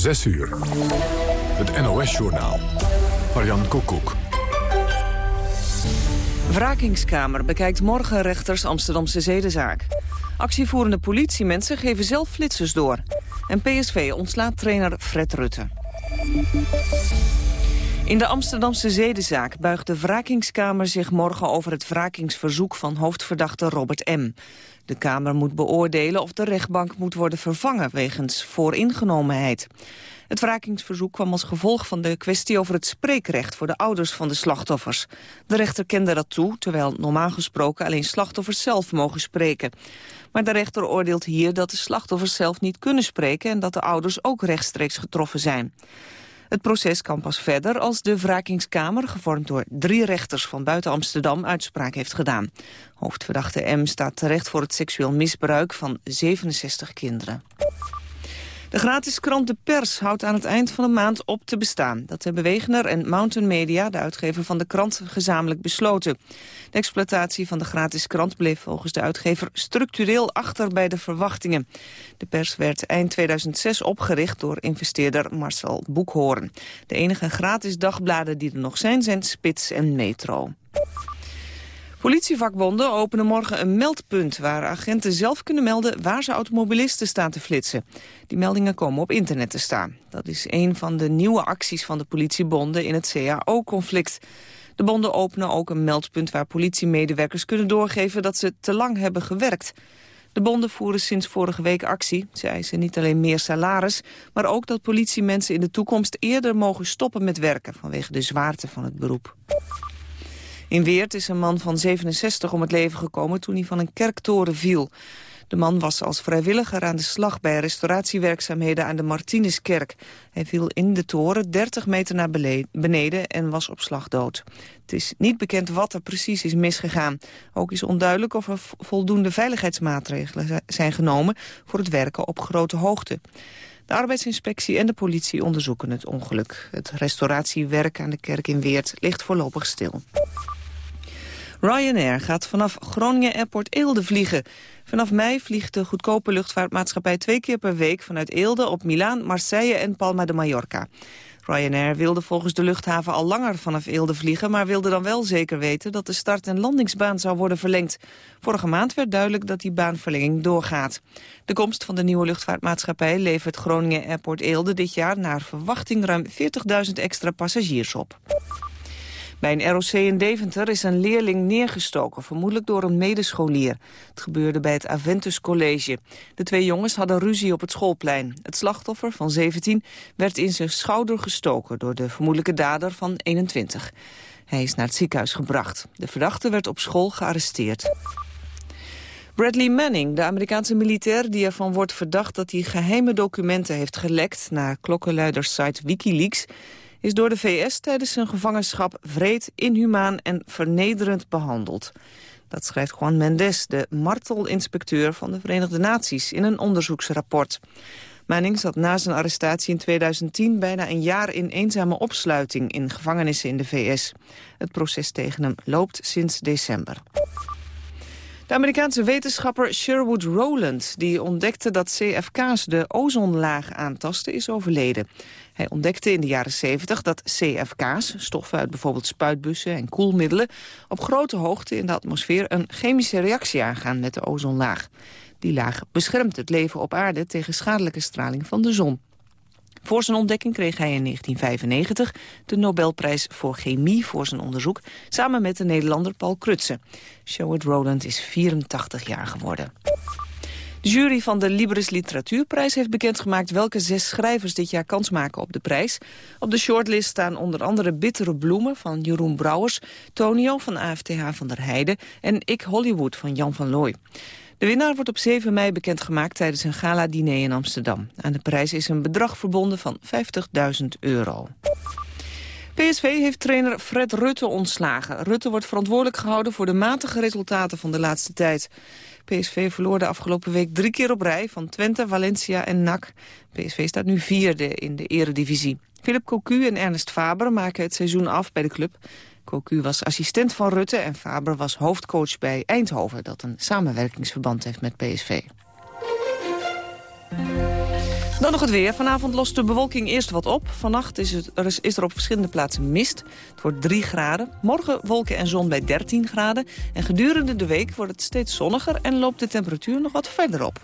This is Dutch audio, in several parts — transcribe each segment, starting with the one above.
6 uur. Het NOS-journaal. Marian Koekoek. Wrakingskamer bekijkt morgen rechters Amsterdamse zedenzaak. Actievoerende politiemensen geven zelf flitsers door. En PSV ontslaat trainer Fred Rutte. In de Amsterdamse zedenzaak buigt de wrakingskamer zich morgen over het wrakingsverzoek van hoofdverdachte Robert M. De Kamer moet beoordelen of de rechtbank moet worden vervangen wegens vooringenomenheid. Het wrakingsverzoek kwam als gevolg van de kwestie over het spreekrecht voor de ouders van de slachtoffers. De rechter kende dat toe, terwijl normaal gesproken alleen slachtoffers zelf mogen spreken. Maar de rechter oordeelt hier dat de slachtoffers zelf niet kunnen spreken en dat de ouders ook rechtstreeks getroffen zijn. Het proces kan pas verder als de wrakingskamer, gevormd door drie rechters van buiten Amsterdam, uitspraak heeft gedaan. Hoofdverdachte M staat terecht voor het seksueel misbruik van 67 kinderen. De gratis krant De Pers houdt aan het eind van de maand op te bestaan. Dat hebben Wegener en Mountain Media, de uitgever van de krant, gezamenlijk besloten. De exploitatie van de gratis krant bleef volgens de uitgever structureel achter bij de verwachtingen. De pers werd eind 2006 opgericht door investeerder Marcel Boekhoorn. De enige gratis dagbladen die er nog zijn, zijn Spits en Metro. Politievakbonden openen morgen een meldpunt waar agenten zelf kunnen melden waar ze automobilisten staan te flitsen. Die meldingen komen op internet te staan. Dat is een van de nieuwe acties van de politiebonden in het CAO-conflict. De bonden openen ook een meldpunt waar politiemedewerkers kunnen doorgeven dat ze te lang hebben gewerkt. De bonden voeren sinds vorige week actie. Ze eisen niet alleen meer salaris, maar ook dat politiemensen in de toekomst eerder mogen stoppen met werken vanwege de zwaarte van het beroep. In Weert is een man van 67 om het leven gekomen toen hij van een kerktoren viel. De man was als vrijwilliger aan de slag bij restauratiewerkzaamheden aan de Martinuskerk. Hij viel in de toren 30 meter naar beneden en was op slag dood. Het is niet bekend wat er precies is misgegaan. Ook is onduidelijk of er voldoende veiligheidsmaatregelen zijn genomen voor het werken op grote hoogte. De arbeidsinspectie en de politie onderzoeken het ongeluk. Het restauratiewerk aan de kerk in Weert ligt voorlopig stil. Ryanair gaat vanaf Groningen Airport Eelde vliegen. Vanaf mei vliegt de goedkope luchtvaartmaatschappij twee keer per week... vanuit Eelde op Milaan, Marseille en Palma de Mallorca. Ryanair wilde volgens de luchthaven al langer vanaf Eelde vliegen... maar wilde dan wel zeker weten dat de start- en landingsbaan zou worden verlengd. Vorige maand werd duidelijk dat die baanverlenging doorgaat. De komst van de nieuwe luchtvaartmaatschappij levert Groningen Airport Eelde dit jaar... naar verwachting ruim 40.000 extra passagiers op. Bij een ROC in Deventer is een leerling neergestoken, vermoedelijk door een medescholier. Het gebeurde bij het Aventus College. De twee jongens hadden ruzie op het schoolplein. Het slachtoffer van 17 werd in zijn schouder gestoken door de vermoedelijke dader van 21. Hij is naar het ziekenhuis gebracht. De verdachte werd op school gearresteerd. Bradley Manning, de Amerikaanse militair die ervan wordt verdacht dat hij geheime documenten heeft gelekt naar klokkenluidersite Wikileaks, is door de VS tijdens zijn gevangenschap vreed, inhumaan en vernederend behandeld. Dat schrijft Juan Mendes, de martelinspecteur van de Verenigde Naties, in een onderzoeksrapport. Manning zat na zijn arrestatie in 2010 bijna een jaar in eenzame opsluiting in gevangenissen in de VS. Het proces tegen hem loopt sinds december. De Amerikaanse wetenschapper Sherwood Rowland, die ontdekte dat CFK's de ozonlaag aantasten, is overleden. Hij ontdekte in de jaren 70 dat CFK's, stoffen uit bijvoorbeeld spuitbussen en koelmiddelen, op grote hoogte in de atmosfeer een chemische reactie aangaan met de ozonlaag. Die laag beschermt het leven op aarde tegen schadelijke straling van de zon. Voor zijn ontdekking kreeg hij in 1995 de Nobelprijs voor chemie voor zijn onderzoek... samen met de Nederlander Paul Krutse. Sherwood Rowland is 84 jaar geworden. De jury van de Libris Literatuurprijs heeft bekendgemaakt welke zes schrijvers dit jaar kans maken op de prijs. Op de shortlist staan onder andere Bittere Bloemen van Jeroen Brouwers, Tonio van AFTH van der Heijden en Ik Hollywood van Jan van Looy. De winnaar wordt op 7 mei bekendgemaakt tijdens een gala-diner in Amsterdam. Aan de prijs is een bedrag verbonden van 50.000 euro. PSV heeft trainer Fred Rutte ontslagen. Rutte wordt verantwoordelijk gehouden voor de matige resultaten van de laatste tijd. PSV verloor de afgelopen week drie keer op rij van Twente, Valencia en NAC. PSV staat nu vierde in de eredivisie. Philip Cocu en Ernest Faber maken het seizoen af bij de club. Cocu was assistent van Rutte en Faber was hoofdcoach bij Eindhoven... dat een samenwerkingsverband heeft met PSV. Dan nog het weer. Vanavond lost de bewolking eerst wat op. Vannacht is, het, er, is, is er op verschillende plaatsen mist. Het wordt 3 graden. Morgen wolken en zon bij 13 graden. En gedurende de week wordt het steeds zonniger... en loopt de temperatuur nog wat verder op.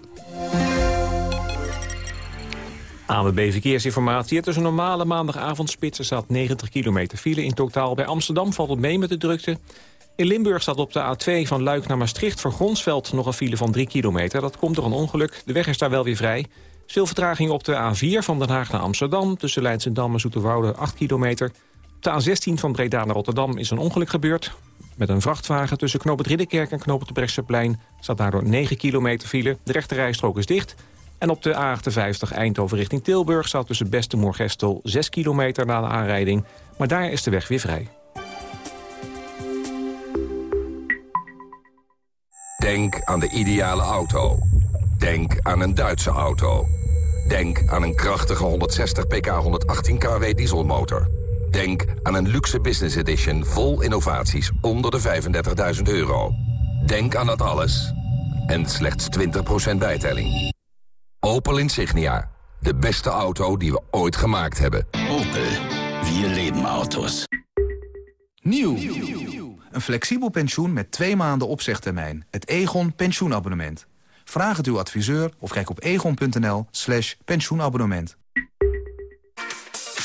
ANWB Verkeersinformatie. Het is een normale maandagavondspits. Er staat 90 kilometer file in totaal. Bij Amsterdam valt het mee met de drukte. In Limburg staat op de A2 van Luik naar Maastricht... voor Gronsveld nog een file van 3 kilometer. Dat komt door een ongeluk. De weg is daar wel weer vrij. Veel vertraging op de A4 van Den Haag naar Amsterdam... tussen Leidsendam en Zoeterwoude 8 kilometer. Op de A16 van Breda naar Rotterdam is een ongeluk gebeurd. Met een vrachtwagen tussen Knoop het Ridderkerk en Knoop het Bresseplein... staat daardoor 9 kilometer file. De rechterrijstrook is dicht... En op de A58 Eindhoven richting Tilburg staat tussen Beste Moorgestel 6 kilometer na de aanrijding. Maar daar is de weg weer vrij. Denk aan de ideale auto. Denk aan een Duitse auto. Denk aan een krachtige 160 pk 118 kW dieselmotor. Denk aan een luxe business edition vol innovaties onder de 35.000 euro. Denk aan dat alles en slechts 20% bijtelling. Opel Insignia. De beste auto die we ooit gemaakt hebben. Opel. Vier leven auto's. Nieuw. Een flexibel pensioen met twee maanden opzegtermijn. Het Egon pensioenabonnement. Vraag het uw adviseur of kijk op egon.nl slash pensioenabonnement.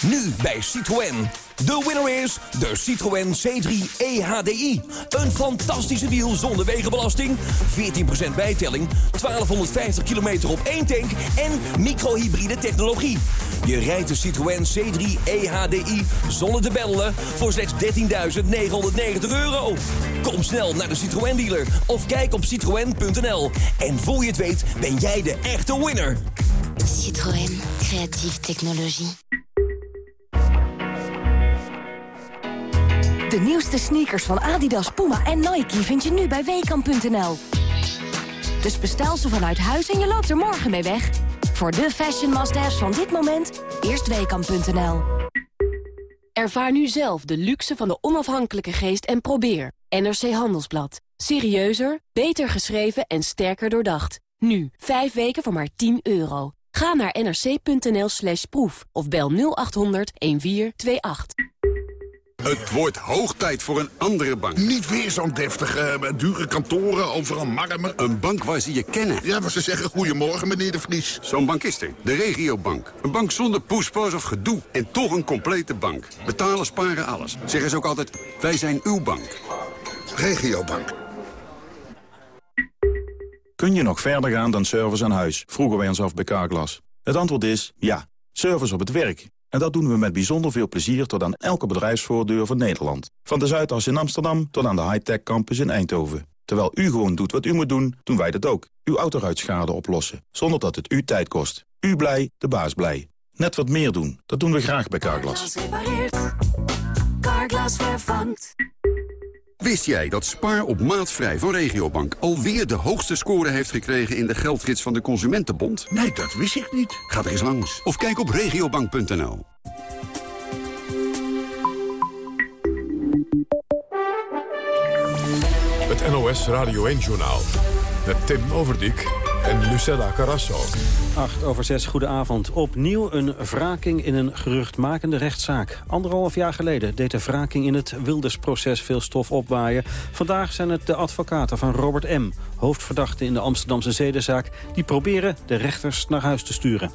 Nu bij Citroën. De winner is de Citroën C3 EHDI. Een fantastische deal zonder wegenbelasting, 14% bijtelling, 1250 kilometer op één tank en microhybride technologie. Je rijdt de Citroën C3 EHDI zonder te bellen voor slechts 13.990 euro. Kom snel naar de Citroën dealer of kijk op citroën.nl. En voor je het weet ben jij de echte winner. Citroën, creatieve technologie. De nieuwste sneakers van Adidas, Puma en Nike vind je nu bij Weekamp.nl. Dus bestel ze vanuit huis en je loopt er morgen mee weg. Voor de fashion must van dit moment, eerst Weekamp.nl. Ervaar nu zelf de luxe van de onafhankelijke geest en probeer. NRC Handelsblad. Serieuzer, beter geschreven en sterker doordacht. Nu, 5 weken voor maar 10 euro. Ga naar nrc.nl slash proef of bel 0800 1428. Het wordt hoog tijd voor een andere bank. Niet weer zo'n deftige, uh, dure kantoren, overal marmer. Een bank waar ze je kennen. Ja, maar ze zeggen goedemorgen, meneer de Vries. Zo'n bank is er. De regiobank. Een bank zonder poespas of gedoe. En toch een complete bank. Betalen, sparen, alles. Zeggen ze ook altijd, wij zijn uw bank. Regiobank. Kun je nog verder gaan dan service aan huis? Vroegen wij ons af bij Carglass. Het antwoord is ja. Service op het werk. En dat doen we met bijzonder veel plezier tot aan elke bedrijfsvoordeur van Nederland. Van de Zuidas in Amsterdam tot aan de high-tech campus in Eindhoven. Terwijl u gewoon doet wat u moet doen, doen wij dat ook. Uw autoruitschade oplossen, zonder dat het u tijd kost. U blij, de baas blij. Net wat meer doen, dat doen we graag bij Carglass. Carglass vervangt. Wist jij dat Spaar op maatvrij van Regiobank alweer de hoogste score heeft gekregen in de geldgids van de Consumentenbond? Nee, dat wist ik niet. Ga er eens langs. Of kijk op regiobank.nl. Het NOS Radio 1-journaal. Met Tim Overdijk en Lucella Carrasso. 8 over 6, goedenavond. Opnieuw een wraking in een geruchtmakende rechtszaak. Anderhalf jaar geleden deed de wraking in het Wildersproces veel stof opwaaien. Vandaag zijn het de advocaten van Robert M., hoofdverdachte in de Amsterdamse zedenzaak... die proberen de rechters naar huis te sturen.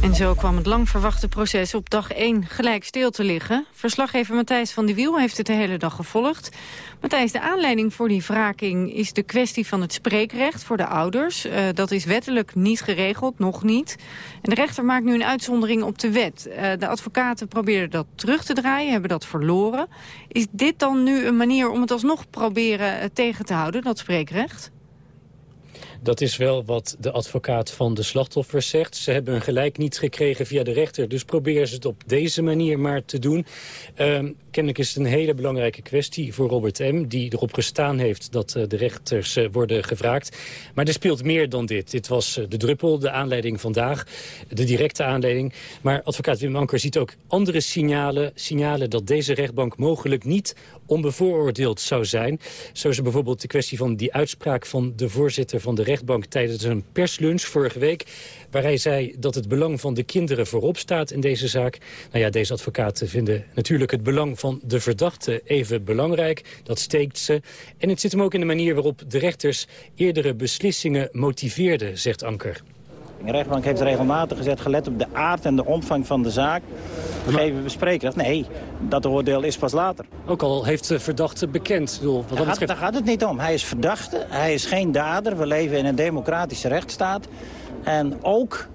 En zo kwam het lang verwachte proces op dag 1 gelijk stil te liggen. Verslaggever Matthijs van de Wiel heeft het de hele dag gevolgd. Matthijs, de aanleiding voor die wraking is de kwestie van het spreekrecht voor de ouders. Uh, dat is wettelijk niet geregeld, nog niet. En de rechter maakt nu een uitzondering op de wet. Uh, de advocaten probeerden dat terug te draaien, hebben dat verloren. Is dit dan nu een manier om het alsnog proberen uh, tegen te houden, dat spreekrecht? Dat is wel wat de advocaat van de slachtoffers zegt. Ze hebben hun gelijk niet gekregen via de rechter. Dus proberen ze het op deze manier maar te doen. Um, kennelijk is het een hele belangrijke kwestie voor Robert M. Die erop gestaan heeft dat uh, de rechters uh, worden gevraagd. Maar er speelt meer dan dit. Dit was uh, de druppel, de aanleiding vandaag. De directe aanleiding. Maar advocaat Wim Anker ziet ook andere signalen. Signalen dat deze rechtbank mogelijk niet onbevooroordeeld zou zijn. Zo is bijvoorbeeld de kwestie van die uitspraak van de voorzitter van de rechtbank tijdens een perslunch vorige week... waar hij zei dat het belang van de kinderen voorop staat in deze zaak. Nou ja, deze advocaten vinden natuurlijk het belang van de verdachte even belangrijk. Dat steekt ze. En het zit hem ook in de manier waarop de rechters eerdere beslissingen motiveerden, zegt Anker. De rechtbank heeft regelmatig gezet, gelet op de aard en de omvang van de zaak. Geven we bespreekrecht? Nee, dat oordeel is pas later. Ook al heeft de verdachte bekend. Bedoel, wat daar, dat gaat, betreft... daar gaat het niet om. Hij is verdachte, hij is geen dader. We leven in een democratische rechtsstaat. En ook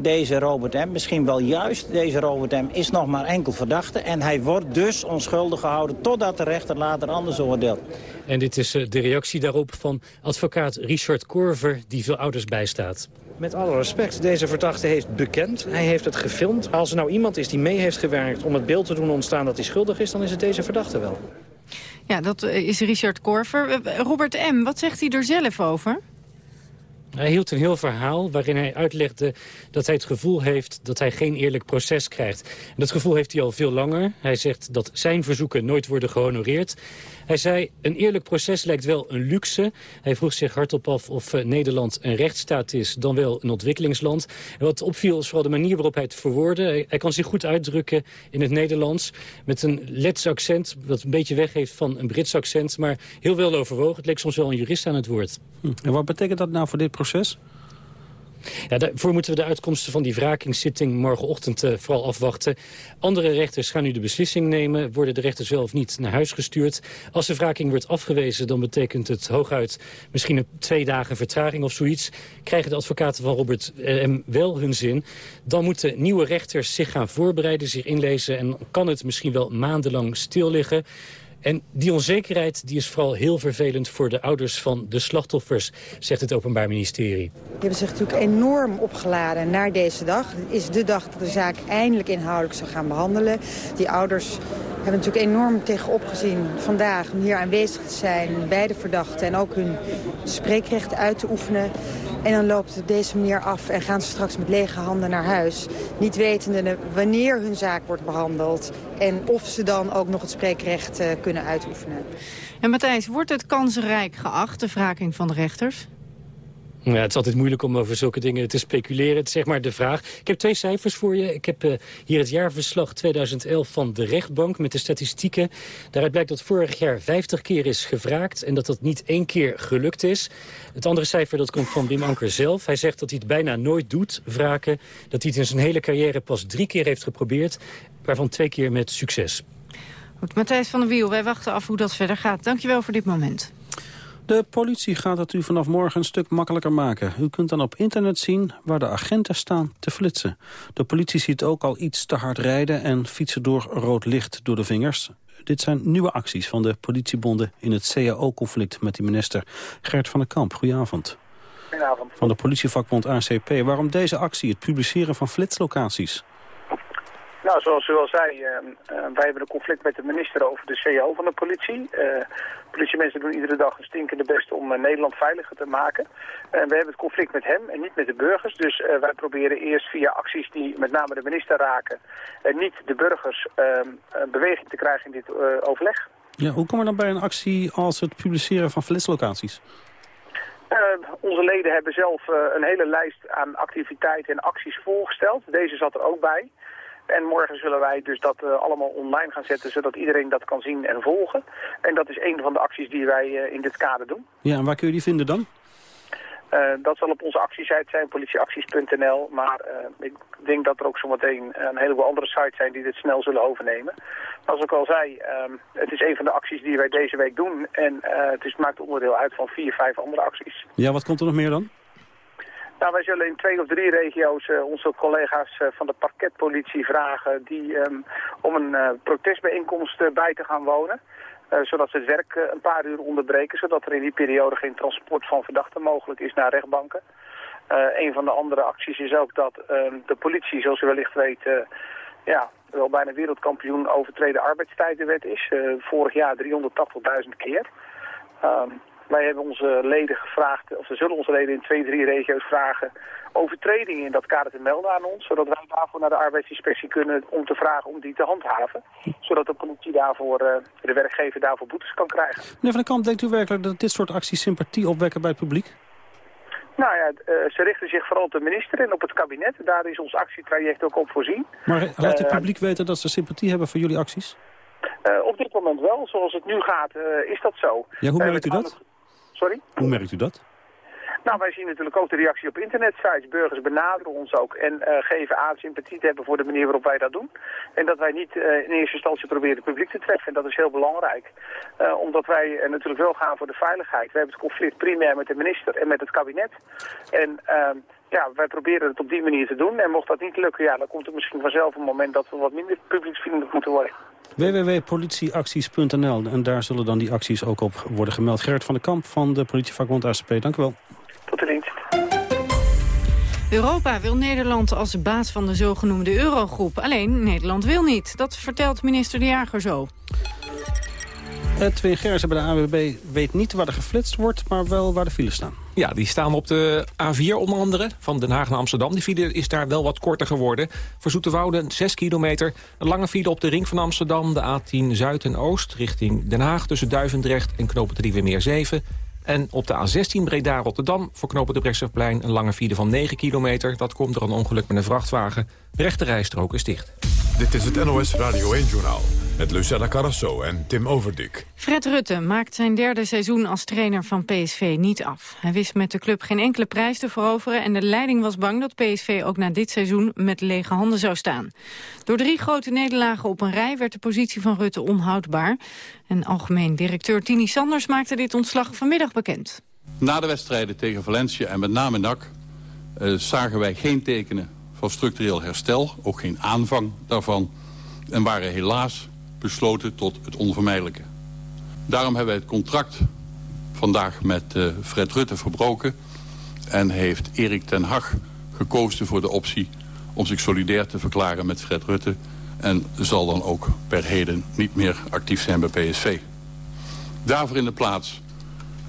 deze Robert M., misschien wel juist deze Robert M., is nog maar enkel verdachte. En hij wordt dus onschuldig gehouden totdat de rechter later anders oordeelt. En dit is eh, de reactie daarop van advocaat Richard Korver... die veel ouders bijstaat. Met alle respect, deze verdachte heeft bekend. Hij heeft het gefilmd. Als er nou iemand is die mee heeft gewerkt om het beeld te doen ontstaan dat hij schuldig is... dan is het deze verdachte wel. Ja, dat eh, is Richard Korver. Eh, Robert M., wat zegt hij er zelf over? Hij hield een heel verhaal waarin hij uitlegde dat hij het gevoel heeft dat hij geen eerlijk proces krijgt. Dat gevoel heeft hij al veel langer. Hij zegt dat zijn verzoeken nooit worden gehonoreerd. Hij zei, een eerlijk proces lijkt wel een luxe. Hij vroeg zich hardop af of eh, Nederland een rechtsstaat is, dan wel een ontwikkelingsland. Wat opviel is vooral de manier waarop hij het verwoordde. Hij, kan zich goed uitdrukken in het Nederlands. Met een lets accent, dat een beetje weggeeft van een Brits accent. Maar heel wel overwogen. Het leek soms wel een jurist aan het woord. Hm. En wat betekent dat nou voor dit proces? Ja, daarvoor moeten we de uitkomsten van die wrakingszitting morgenochtend uh, vooral afwachten. Andere rechters gaan nu de beslissing nemen. Worden de rechters wel of niet naar huis gestuurd? Als de wraking wordt afgewezen, dan betekent het hooguit misschien een twee dagen vertraging of zoiets. Krijgen de advocaten van Robert M. wel hun zin? Dan moeten nieuwe rechters zich gaan voorbereiden, zich inlezen... en kan het misschien wel maandenlang stil liggen. En die onzekerheid die is vooral heel vervelend voor de ouders van de slachtoffers, zegt het Openbaar Ministerie. Die hebben zich natuurlijk enorm opgeladen naar deze dag. Het is de dag dat de zaak eindelijk inhoudelijk zou gaan behandelen. Die ouders hebben natuurlijk enorm tegenop gezien vandaag om hier aanwezig te zijn bij de verdachten en ook hun spreekrecht uit te oefenen. En dan loopt het op deze manier af en gaan ze straks met lege handen naar huis. Niet wetende wanneer hun zaak wordt behandeld en of ze dan ook nog het spreekrecht uh, kunnen uitoefenen. En Matthijs, wordt het kansrijk geacht, de wraking van de rechters? Ja, het is altijd moeilijk om over zulke dingen te speculeren. Het is zeg maar de vraag. Ik heb twee cijfers voor je. Ik heb uh, hier het jaarverslag 2011 van de rechtbank met de statistieken. Daaruit blijkt dat vorig jaar 50 keer is gevraagd... en dat dat niet één keer gelukt is. Het andere cijfer dat komt van Wim Anker zelf. Hij zegt dat hij het bijna nooit doet, wraken. Dat hij het in zijn hele carrière pas drie keer heeft geprobeerd... waarvan twee keer met succes. Goed, Matthijs van der Wiel, wij wachten af hoe dat verder gaat. Dankjewel voor dit moment. De politie gaat het u vanaf morgen een stuk makkelijker maken. U kunt dan op internet zien waar de agenten staan te flitsen. De politie ziet ook al iets te hard rijden en fietsen door rood licht door de vingers. Dit zijn nieuwe acties van de politiebonden in het CAO-conflict met die minister Gert van den Kamp. Goedenavond. Goedenavond. Van de politievakbond ACP. Waarom deze actie, het publiceren van flitslocaties? Nou, zoals u al zei, uh, wij hebben een conflict met de minister over de CEO van de politie. Uh, politiemensen doen iedere dag een stinkende best om Nederland veiliger te maken. En we hebben het conflict met hem en niet met de burgers. Dus wij proberen eerst via acties die met name de minister raken... en niet de burgers ehm, beweging te krijgen in dit overleg. Ja, hoe kom je dan bij een actie als het publiceren van flitslocaties? Uh, onze leden hebben zelf uh, een hele lijst aan activiteiten en acties voorgesteld. Deze zat er ook bij. En morgen zullen wij dus dat uh, allemaal online gaan zetten, zodat iedereen dat kan zien en volgen. En dat is een van de acties die wij uh, in dit kader doen. Ja, en waar kun je die vinden dan? Uh, dat zal op onze actiesite zijn, politieacties.nl. Maar ik denk dat er ook zometeen een heleboel andere sites zijn die dit snel zullen overnemen. Als ik al zei, het is een van de acties die wij deze week doen. En het is, maakt onderdeel uit van vier, vijf andere acties. Ja, wat komt er nog meer dan? Nou, wij zullen in twee of drie regio's uh, onze collega's uh, van de parketpolitie vragen die, um, om een uh, protestbijeenkomst bij te gaan wonen. zodat ze het werk een paar uur onderbreken, zodat er in die periode geen transport van verdachten mogelijk is naar rechtbanken. een van de andere acties is ook dat ehm, de politie, zoals u wellicht weet, ja, wel bijna wereldkampioen overtreden arbeidstijdenwet is. vorig jaar 380.000 keer. Um, wij hebben onze leden gevraagd, of we zullen onze leden in twee, drie regio's vragen overtredingen in dat kader te melden aan ons. Zodat wij daarvoor naar de arbeidsinspectie kunnen om te vragen om die te handhaven. Zodat de politie daarvoor, uh, de werkgever daarvoor boetes kan krijgen. Meneer Van den Kamp, denkt u werkelijk dat dit soort acties sympathie opwekken bij het publiek? Nou ja, uh, ze richten zich vooral op de minister en op het kabinet. Daar is ons actietraject ook op voorzien. Maar laat het publiek weten dat ze sympathie hebben voor jullie acties? Uh, op dit moment wel. Zoals het nu gaat, uh, is dat zo. Ja, hoe merkt u dat? Sorry? Hoe merkt u dat? Nou, wij zien natuurlijk ook de reactie op internetsites. Burgers benaderen ons ook en uh, geven aan sympathie te hebben voor de manier waarop wij dat doen. En dat wij niet uh, in eerste instantie proberen het publiek te treffen. En dat is heel belangrijk. Uh, omdat wij natuurlijk wel gaan voor de veiligheid. We hebben het conflict primair met de minister en met het kabinet. En ehm, ja, wij proberen het op die manier te doen. En mocht dat niet lukken, ja, dan komt er misschien vanzelf een moment dat we wat minder publieksvriendelijk moeten worden www.politieacties.nl en daar zullen dan die acties ook op worden gemeld. Gerrit van den Kamp van de politievakbond ACP, dank u wel. Tot de dienst. Europa wil Nederland als baas van de zogenoemde eurogroep. Alleen Nederland wil niet. Dat vertelt minister De Jager zo. Edwin Gersen bij de AWB weet niet waar er geflitst wordt... maar wel waar de files staan. Ja, die staan op de A4 onder andere, van Den Haag naar Amsterdam. Die file is daar wel wat korter geworden. Voor Zoeterwoude 6 kilometer. Een lange file op de ring van Amsterdam, de A10 Zuid en Oost... richting Den Haag tussen Duivendrecht en Knopen Meer 7... En op de A16 Breda-Rotterdam voor knopen de Brechtseplein een lange file van 9 kilometer. Dat komt door een ongeluk met een vrachtwagen. De rechte rijstrook is dicht. Dit is het NOS Radio 1-journaal met Lucella Carrasso en Tim Overdik. Fred Rutte maakt zijn derde seizoen als trainer van PSV niet af. Hij wist met de club geen enkele prijs te veroveren... en de leiding was bang dat PSV ook na dit seizoen met lege handen zou staan. Door drie grote nederlagen op een rij werd de positie van Rutte onhoudbaar. En algemeen directeur Tini Sanders maakte dit ontslag vanmiddag bekend. Na de wedstrijden tegen Valencia en met name NAC... Uh, zagen wij geen tekenen van structureel herstel, ook geen aanvang daarvan... en waren helaas besloten tot het onvermijdelijke. Daarom hebben wij het contract vandaag met uh, Fred Rutte verbroken... en heeft Erik ten Hag gekozen voor de optie om zich solidair te verklaren met Fred Rutte... en zal dan ook per heden niet meer actief zijn bij PSV. Daarvoor in de plaats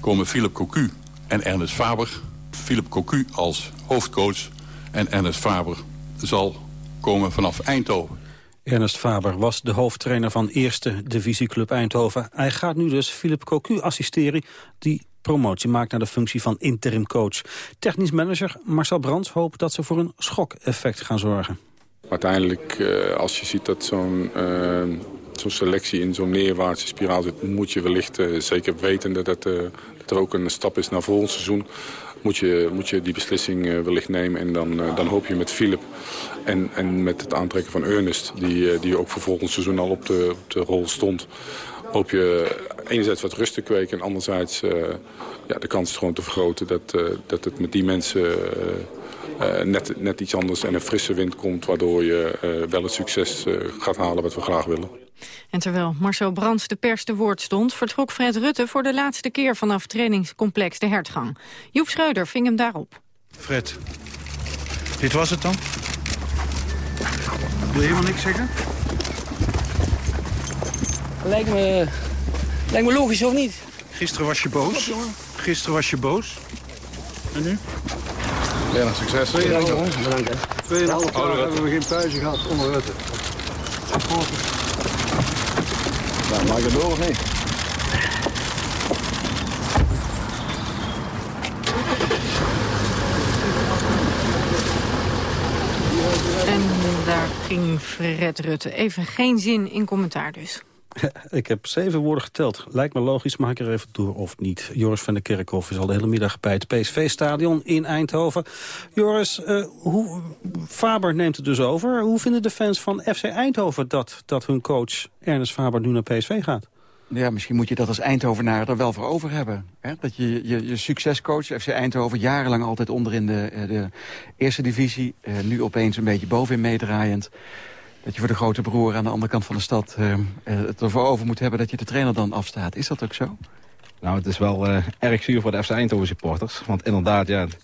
komen Philip Cocu en Ernest Faber. Philip Cocu als hoofdcoach en Ernest Faber zal komen vanaf Eindhoven. Ernest Faber was de hoofdtrainer van Eerste Divisieclub Eindhoven. Hij gaat nu dus Philip Cocu assisteren... die promotie maakt naar de functie van interim coach. Technisch manager Marcel Brands hoopt dat ze voor een schok-effect gaan zorgen. Uiteindelijk, eh, als je ziet dat zo'n uh, zo'n selectie in zo'n neerwaartse spiraal zit... moet je wellicht, uh, zeker wetende dat, dat er ook een stap is naar volgend seizoen moet je, moet je die beslissing uh, wellicht nemen. En dan, uh, dan hoop je met Philip en, en met het aantrekken van Ernest... die, uh, die ook voor volgend seizoen al op de, op de rol stond... hoop je enerzijds wat rust te kweken... en anderzijds ja, de kans gewoon te vergroten... dat, dat het met die mensen net, net iets anders en een frisse wind komt... waardoor je wel het succes gaat halen wat we graag willen. En terwijl Marcel Brands de pers te woord stond... vertrok Fred Rutte voor de laatste keer vanaf trainingscomplex De Hertgang. Joep Schreuder ving hem daarop. Fred, dit was het dan? Wil je helemaal niks zeggen? Lijkt me, lijkt me logisch, of niet? Gisteren was je boos. Gisteren was je boos. En nu? Ja, succes. Tweeënhalf jaar hebben we geen pauze gehad onder Rutte. Nou, het door of niet? En daar ging Fred Rutte. Even geen zin in commentaar dus. Ik heb zeven woorden geteld. Lijkt me logisch, maak er even door of niet. Joris van der Kerkhoff is al de hele middag bij het PSV-stadion in Eindhoven. Joris, uh, hoe, Faber neemt het dus over. Hoe vinden de fans van FC Eindhoven dat, dat hun coach Ernest Faber nu naar PSV gaat? Ja, misschien moet je dat als Eindhovenaar er wel voor over hebben. Hè? Dat je, je succescoach, FC Eindhoven, jarenlang altijd onder in de, eh, de eerste divisie. Uh, nu opeens een beetje bovenin meedraaiend dat je voor de grote broer aan de andere kant van de stad uh, het ervoor over moet hebben dat je de trainer dan afstaat. Is dat ook zo? Nou, het is wel uh, erg zuur voor de FC Eindhoven supporters. Want inderdaad, ja, het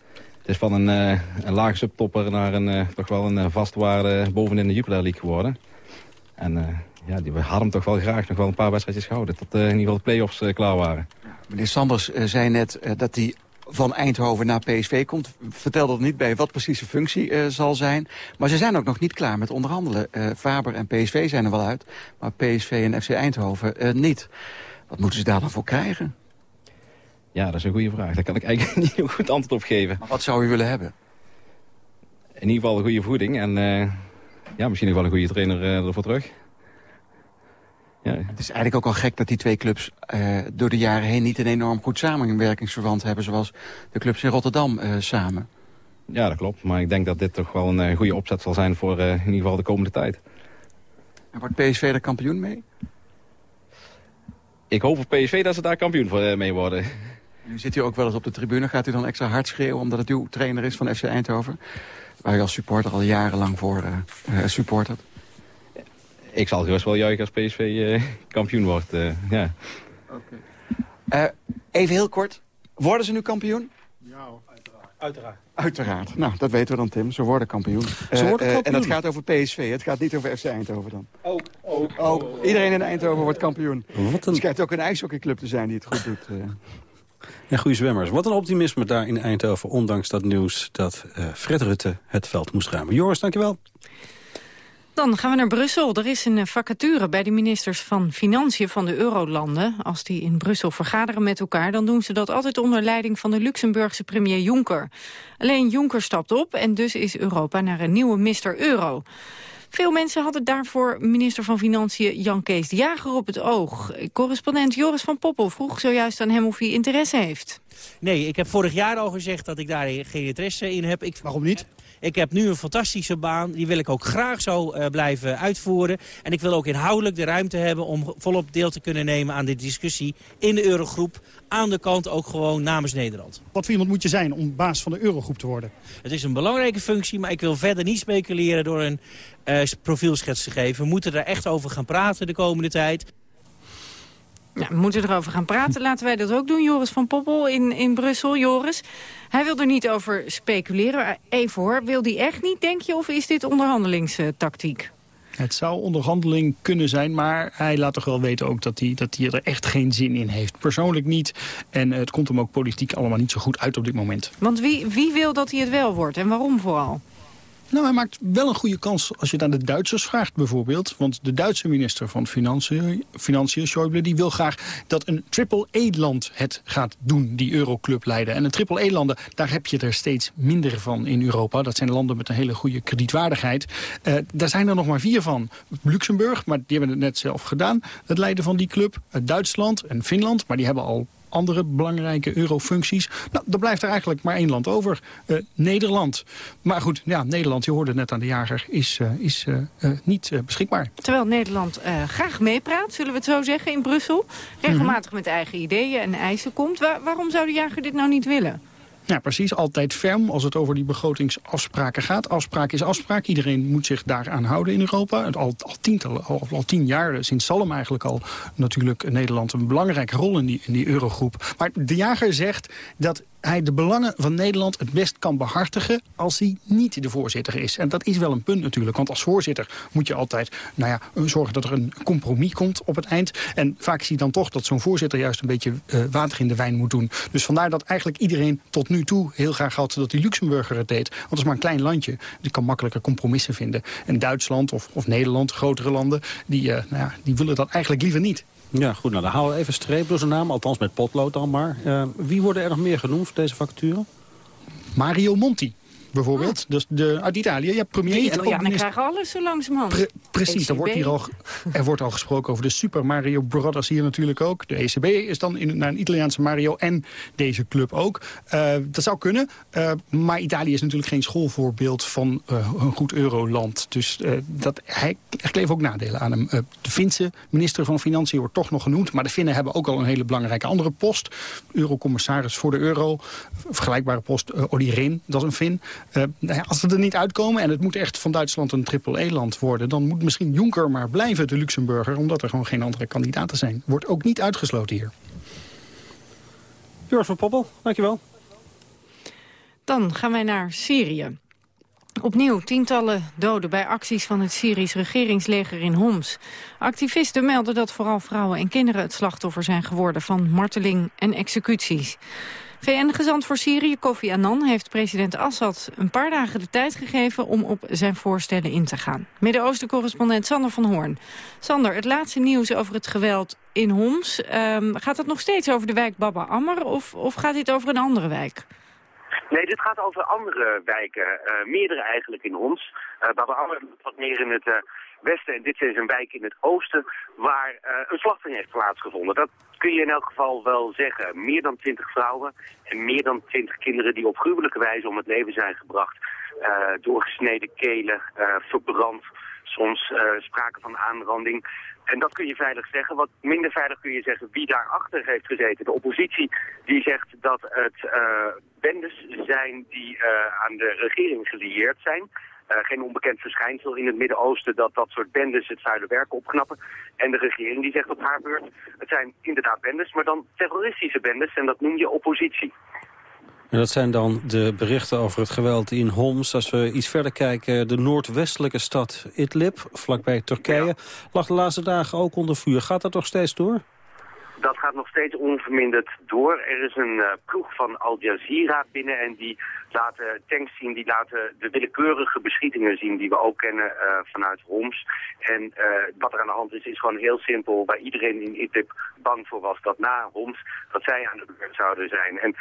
is van een, uh, een lage subtopper naar een, toch wel een vastwaarde bovenin de Jupiler League geworden. En ja, die, we hadden hem toch wel graag nog wel een paar wedstrijdjes gehouden. Tot in ieder geval de play-offs klaar waren. Meneer Sanders zei net dat hij van Eindhoven naar PSV komt. Vertel dat niet bij wat precies de functie uh, zal zijn. Maar ze zijn ook nog niet klaar met onderhandelen. Uh, Faber en PSV zijn er wel uit, maar PSV en FC Eindhoven uh, niet. Wat moeten ze daar dan voor krijgen? Ja, dat is een goede vraag. Daar kan ik eigenlijk niet een goed antwoord op geven. Maar wat zou u willen hebben? In ieder geval een goede voeding en ja, misschien nog wel een goede trainer ervoor terug. Ja. Het is eigenlijk ook al gek dat die twee clubs uh, door de jaren heen niet een enorm goed samenwerkingsverband hebben... zoals de clubs in Rotterdam samen. Ja, dat klopt. Maar ik denk dat dit toch wel een goede opzet zal zijn voor in ieder geval de komende tijd. En wordt PSV er kampioen mee? Ik hoop voor PSV dat ze daar kampioen voor, mee worden. Nu zit u ook wel eens op de tribune. Gaat u dan extra hard schreeuwen omdat het uw trainer is van FC Eindhoven? Waar u als supporter al jarenlang voor uh, supportert. Ik zal gerust wel juichen als PSV uh, kampioen wordt. Uh, ja. Okay. even heel kort. Worden ze nu kampioen? Ja, uiteraard. Uiteraard. Nou, dat weten we dan, Tim. Ze worden kampioen. Ze worden kampioen. en dat gaat over PSV. Het gaat niet over FC Eindhoven dan. Ook. ook, ook. Iedereen in Eindhoven wordt kampioen. Wat een... Het schijnt ook een ijshockeyclub te zijn die het goed doet. Ja, goede zwemmers. Wat een optimisme daar in Eindhoven, ondanks dat nieuws dat uh, Fred Rutte het veld moest ruimen. Joris, dankjewel. Dan gaan we naar Brussel. Er is een vacature bij de ministers van Financiën van de Eurolanden. Als die in Brussel vergaderen met elkaar... dan doen ze dat altijd onder leiding van de Luxemburgse premier Juncker. Alleen Juncker stapt op en dus is Europa naar een nieuwe Mr. Euro. Veel mensen hadden daarvoor minister van Financiën Jan Kees de Jager op het oog. Correspondent Joris van Poppel vroeg zojuist aan hem of hij interesse heeft. Nee, ik heb vorig jaar al gezegd dat ik daar geen interesse in heb. Ik, Waarom niet? Ik heb nu een fantastische baan. Die wil ik ook graag zo uh, blijven uitvoeren. En ik wil ook inhoudelijk de ruimte hebben om volop deel te kunnen nemen aan de discussie in de Eurogroep. Aan de kant ook gewoon namens Nederland. Wat voor iemand moet je zijn om baas van de Eurogroep te worden? Het is een belangrijke functie, maar ik wil verder niet speculeren door een uh, profielschets te geven. We moeten er echt over gaan praten de komende tijd. Ja, we moeten erover gaan praten. Laten wij dat ook doen. Joris van Poppel in, in Brussel. Joris, hij wil er niet over speculeren. Even hoor, wil hij echt niet, denk je? Of is dit onderhandelingstactiek? Het zou onderhandeling kunnen zijn, maar hij laat toch wel weten ook dat hij, dat hij er echt geen zin in heeft. Persoonlijk niet. En het komt hem ook politiek allemaal niet zo goed uit op dit moment. Want wie, wie wil dat hij het wel wordt en waarom vooral? Nou, hij maakt wel een goede kans als je het aan de Duitsers vraagt bijvoorbeeld. Want de Duitse minister van Financiën, Financiën Schäuble, die wil graag dat een triple-E-land het gaat doen, die euroclub leiden. En een triple-E-landen, daar heb je er steeds minder van in Europa. Dat zijn landen met een hele goede kredietwaardigheid. Uh, daar zijn er nog maar vier van. Luxemburg, maar die hebben het net zelf gedaan, het leiden van die club. Uh, Duitsland en Finland, maar die hebben al andere belangrijke eurofuncties. Nou, er blijft er eigenlijk maar één land over. Uh, Nederland. Maar goed, ja, Nederland, je hoorde net aan de jager, is, uh, is uh, niet beschikbaar. Terwijl Nederland graag meepraat, zullen we het zo zeggen, in Brussel. Regelmatig met eigen ideeën en eisen komt. Waar, waarom zou de jager dit nou niet willen? Ja, precies. Altijd ferm als het over die begrotingsafspraken gaat. Afspraak is afspraak. Iedereen moet zich daaraan houden in Europa. Al, al, tientallen, al, al tien jaar, sinds Salem eigenlijk al... natuurlijk Nederland een belangrijke rol in die, in die eurogroep. Maar de jager zegt dat hij de belangen van Nederland het best kan behartigen als hij niet de voorzitter is. En dat is wel een punt natuurlijk, want als voorzitter moet je altijd nou ja, zorgen dat er een compromis komt op het eind. En vaak zie je dan toch dat zo'n voorzitter juist een beetje uh, water in de wijn moet doen. Dus vandaar dat eigenlijk iedereen tot nu toe heel graag had dat die Luxemburger het deed. Want dat is maar een klein landje, die kan makkelijker compromissen vinden. En Duitsland of, of Nederland, grotere landen, die, uh, nou ja, die willen dat eigenlijk liever niet. Ja, goed. Nou, dan houden we even streep door zijn naam. Althans met potlood dan maar. Uh, wie worden er nog meer genoemd voor deze vacature? Mario Monti bijvoorbeeld. Oh. Dus de, uit Italië. Ja, premier. Die Italianen krijgen alles zo langzamerhand. Pre precies, er wordt, hier al, er wordt al gesproken over de Super Mario Brothers hier natuurlijk ook. De ECB is dan in, naar een Italiaanse Mario en deze club ook. Uh, dat zou kunnen, uh, maar Italië is natuurlijk geen schoolvoorbeeld van uh, een goed euroland. Dus dat, hij, er kleven ook nadelen aan hem. de Finse minister van Financiën wordt toch nog genoemd, maar de Finnen hebben ook al een hele belangrijke andere post. Eurocommissaris voor de euro, vergelijkbare post, Olli Rehn, dat is een Fin. Uh, nou ja, als we er niet uitkomen en het moet echt van Duitsland een triple-E-land worden... dan moet misschien Juncker maar blijven, de Luxemburger... omdat er gewoon geen andere kandidaten zijn. Wordt ook niet uitgesloten hier. Joris van Poppel, dankjewel. Dan gaan wij naar Syrië. Opnieuw tientallen doden bij acties van het Syrisch regeringsleger in Homs. Activisten melden dat vooral vrouwen en kinderen het slachtoffer zijn geworden van marteling en executies. VN-gezant voor Syrië, Kofi Annan, heeft president Assad een paar dagen de tijd gegeven om op zijn voorstellen in te gaan. Midden-Oosten-correspondent Sander van Hoorn. Sander, het laatste nieuws over het geweld in Homs. Ehm, gaat het nog steeds over de wijk Baba Ammer of, of gaat dit over een andere wijk? Nee, dit gaat over andere wijken, uh, meerdere eigenlijk in Homs. Uh, Baba Ammer wat meer in het uh, westen en dit is een wijk in het oosten waar een slachting heeft plaatsgevonden. Dat kun je in elk geval wel zeggen. Meer dan twintig vrouwen en meer dan twintig kinderen die op gruwelijke wijze om het leven zijn gebracht. doorgesneden kelen, verbrand, soms sprake van aanranding. En dat kun je veilig zeggen. Wat minder veilig kun je zeggen wie daarachter heeft gezeten. De oppositie die zegt dat het uh, bendes zijn die aan de regering gelieerd zijn. Uh, geen onbekend verschijnsel in het Midden-Oosten dat dat soort bendes het vuile werk opknappen. En de regering die zegt op haar beurt, het zijn inderdaad bendes, maar dan terroristische bendes en dat noem je oppositie. En dat zijn dan de berichten over het geweld in Homs. Als we iets verder kijken, de noordwestelijke stad Idlib, vlakbij Turkije... lag de laatste dagen ook onder vuur. Gaat dat nog steeds door? Dat gaat nog steeds onverminderd door. Er is een uh, ploeg van Al Jazeera binnen en die laten tanks zien, die laten de willekeurige beschietingen zien die we ook kennen uh, vanuit Homs. En uh, wat er aan de hand is, is gewoon heel simpel. Waar iedereen in Idlib bang voor was dat na Homs, dat zij aan de beurt zouden zijn. En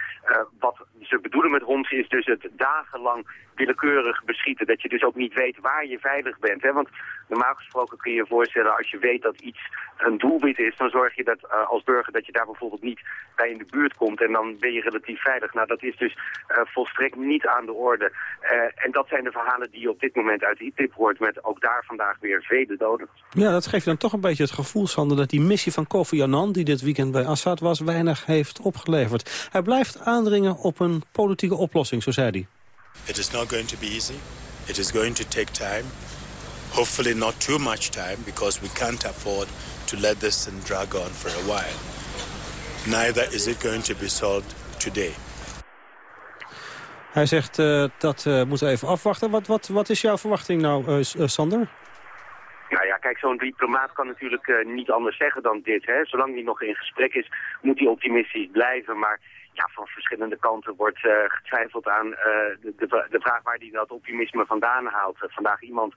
wat ze bedoelen met Homs is dus het dagenlang willekeurig beschieten. Dat je dus ook niet weet waar je veilig bent. Hè? Want normaal gesproken kun je je voorstellen, als je weet dat iets een doelwit is, dan zorg je dat als burger dat je daar bijvoorbeeld niet bij in de buurt komt. En dan ben je relatief veilig. Nou, dat is dus uh, volstrekt niet aan de orde. Uh, en dat zijn de verhalen die je op dit moment uit Idlib hoort, met ook daar vandaag weer vele doden. Ja, dat geeft dan toch een beetje het gevoel, Sander, dat die missie van Kofi Annan, die dit weekend bij Assad was, weinig heeft opgeleverd. Hij blijft aandringen op een politieke oplossing, zo zei hij. It is not going to be easy. It is going to take time. Hopefully not too much time because we can't afford to let this thing drag on for a while. Neither is it going to be solved today. Hij zegt uh, dat uh, moeten we even afwachten. Wat, wat, wat is jouw verwachting nou, uh, Sander? Nou ja, kijk, zo'n diplomaat kan natuurlijk uh, niet anders zeggen dan dit. Hè? Zolang hij nog in gesprek is, moet hij optimistisch blijven. Maar ja, van verschillende kanten wordt uh, getwijfeld aan uh, de, de, de, vraag waar hij dat optimisme vandaan haalt. vandaag iemand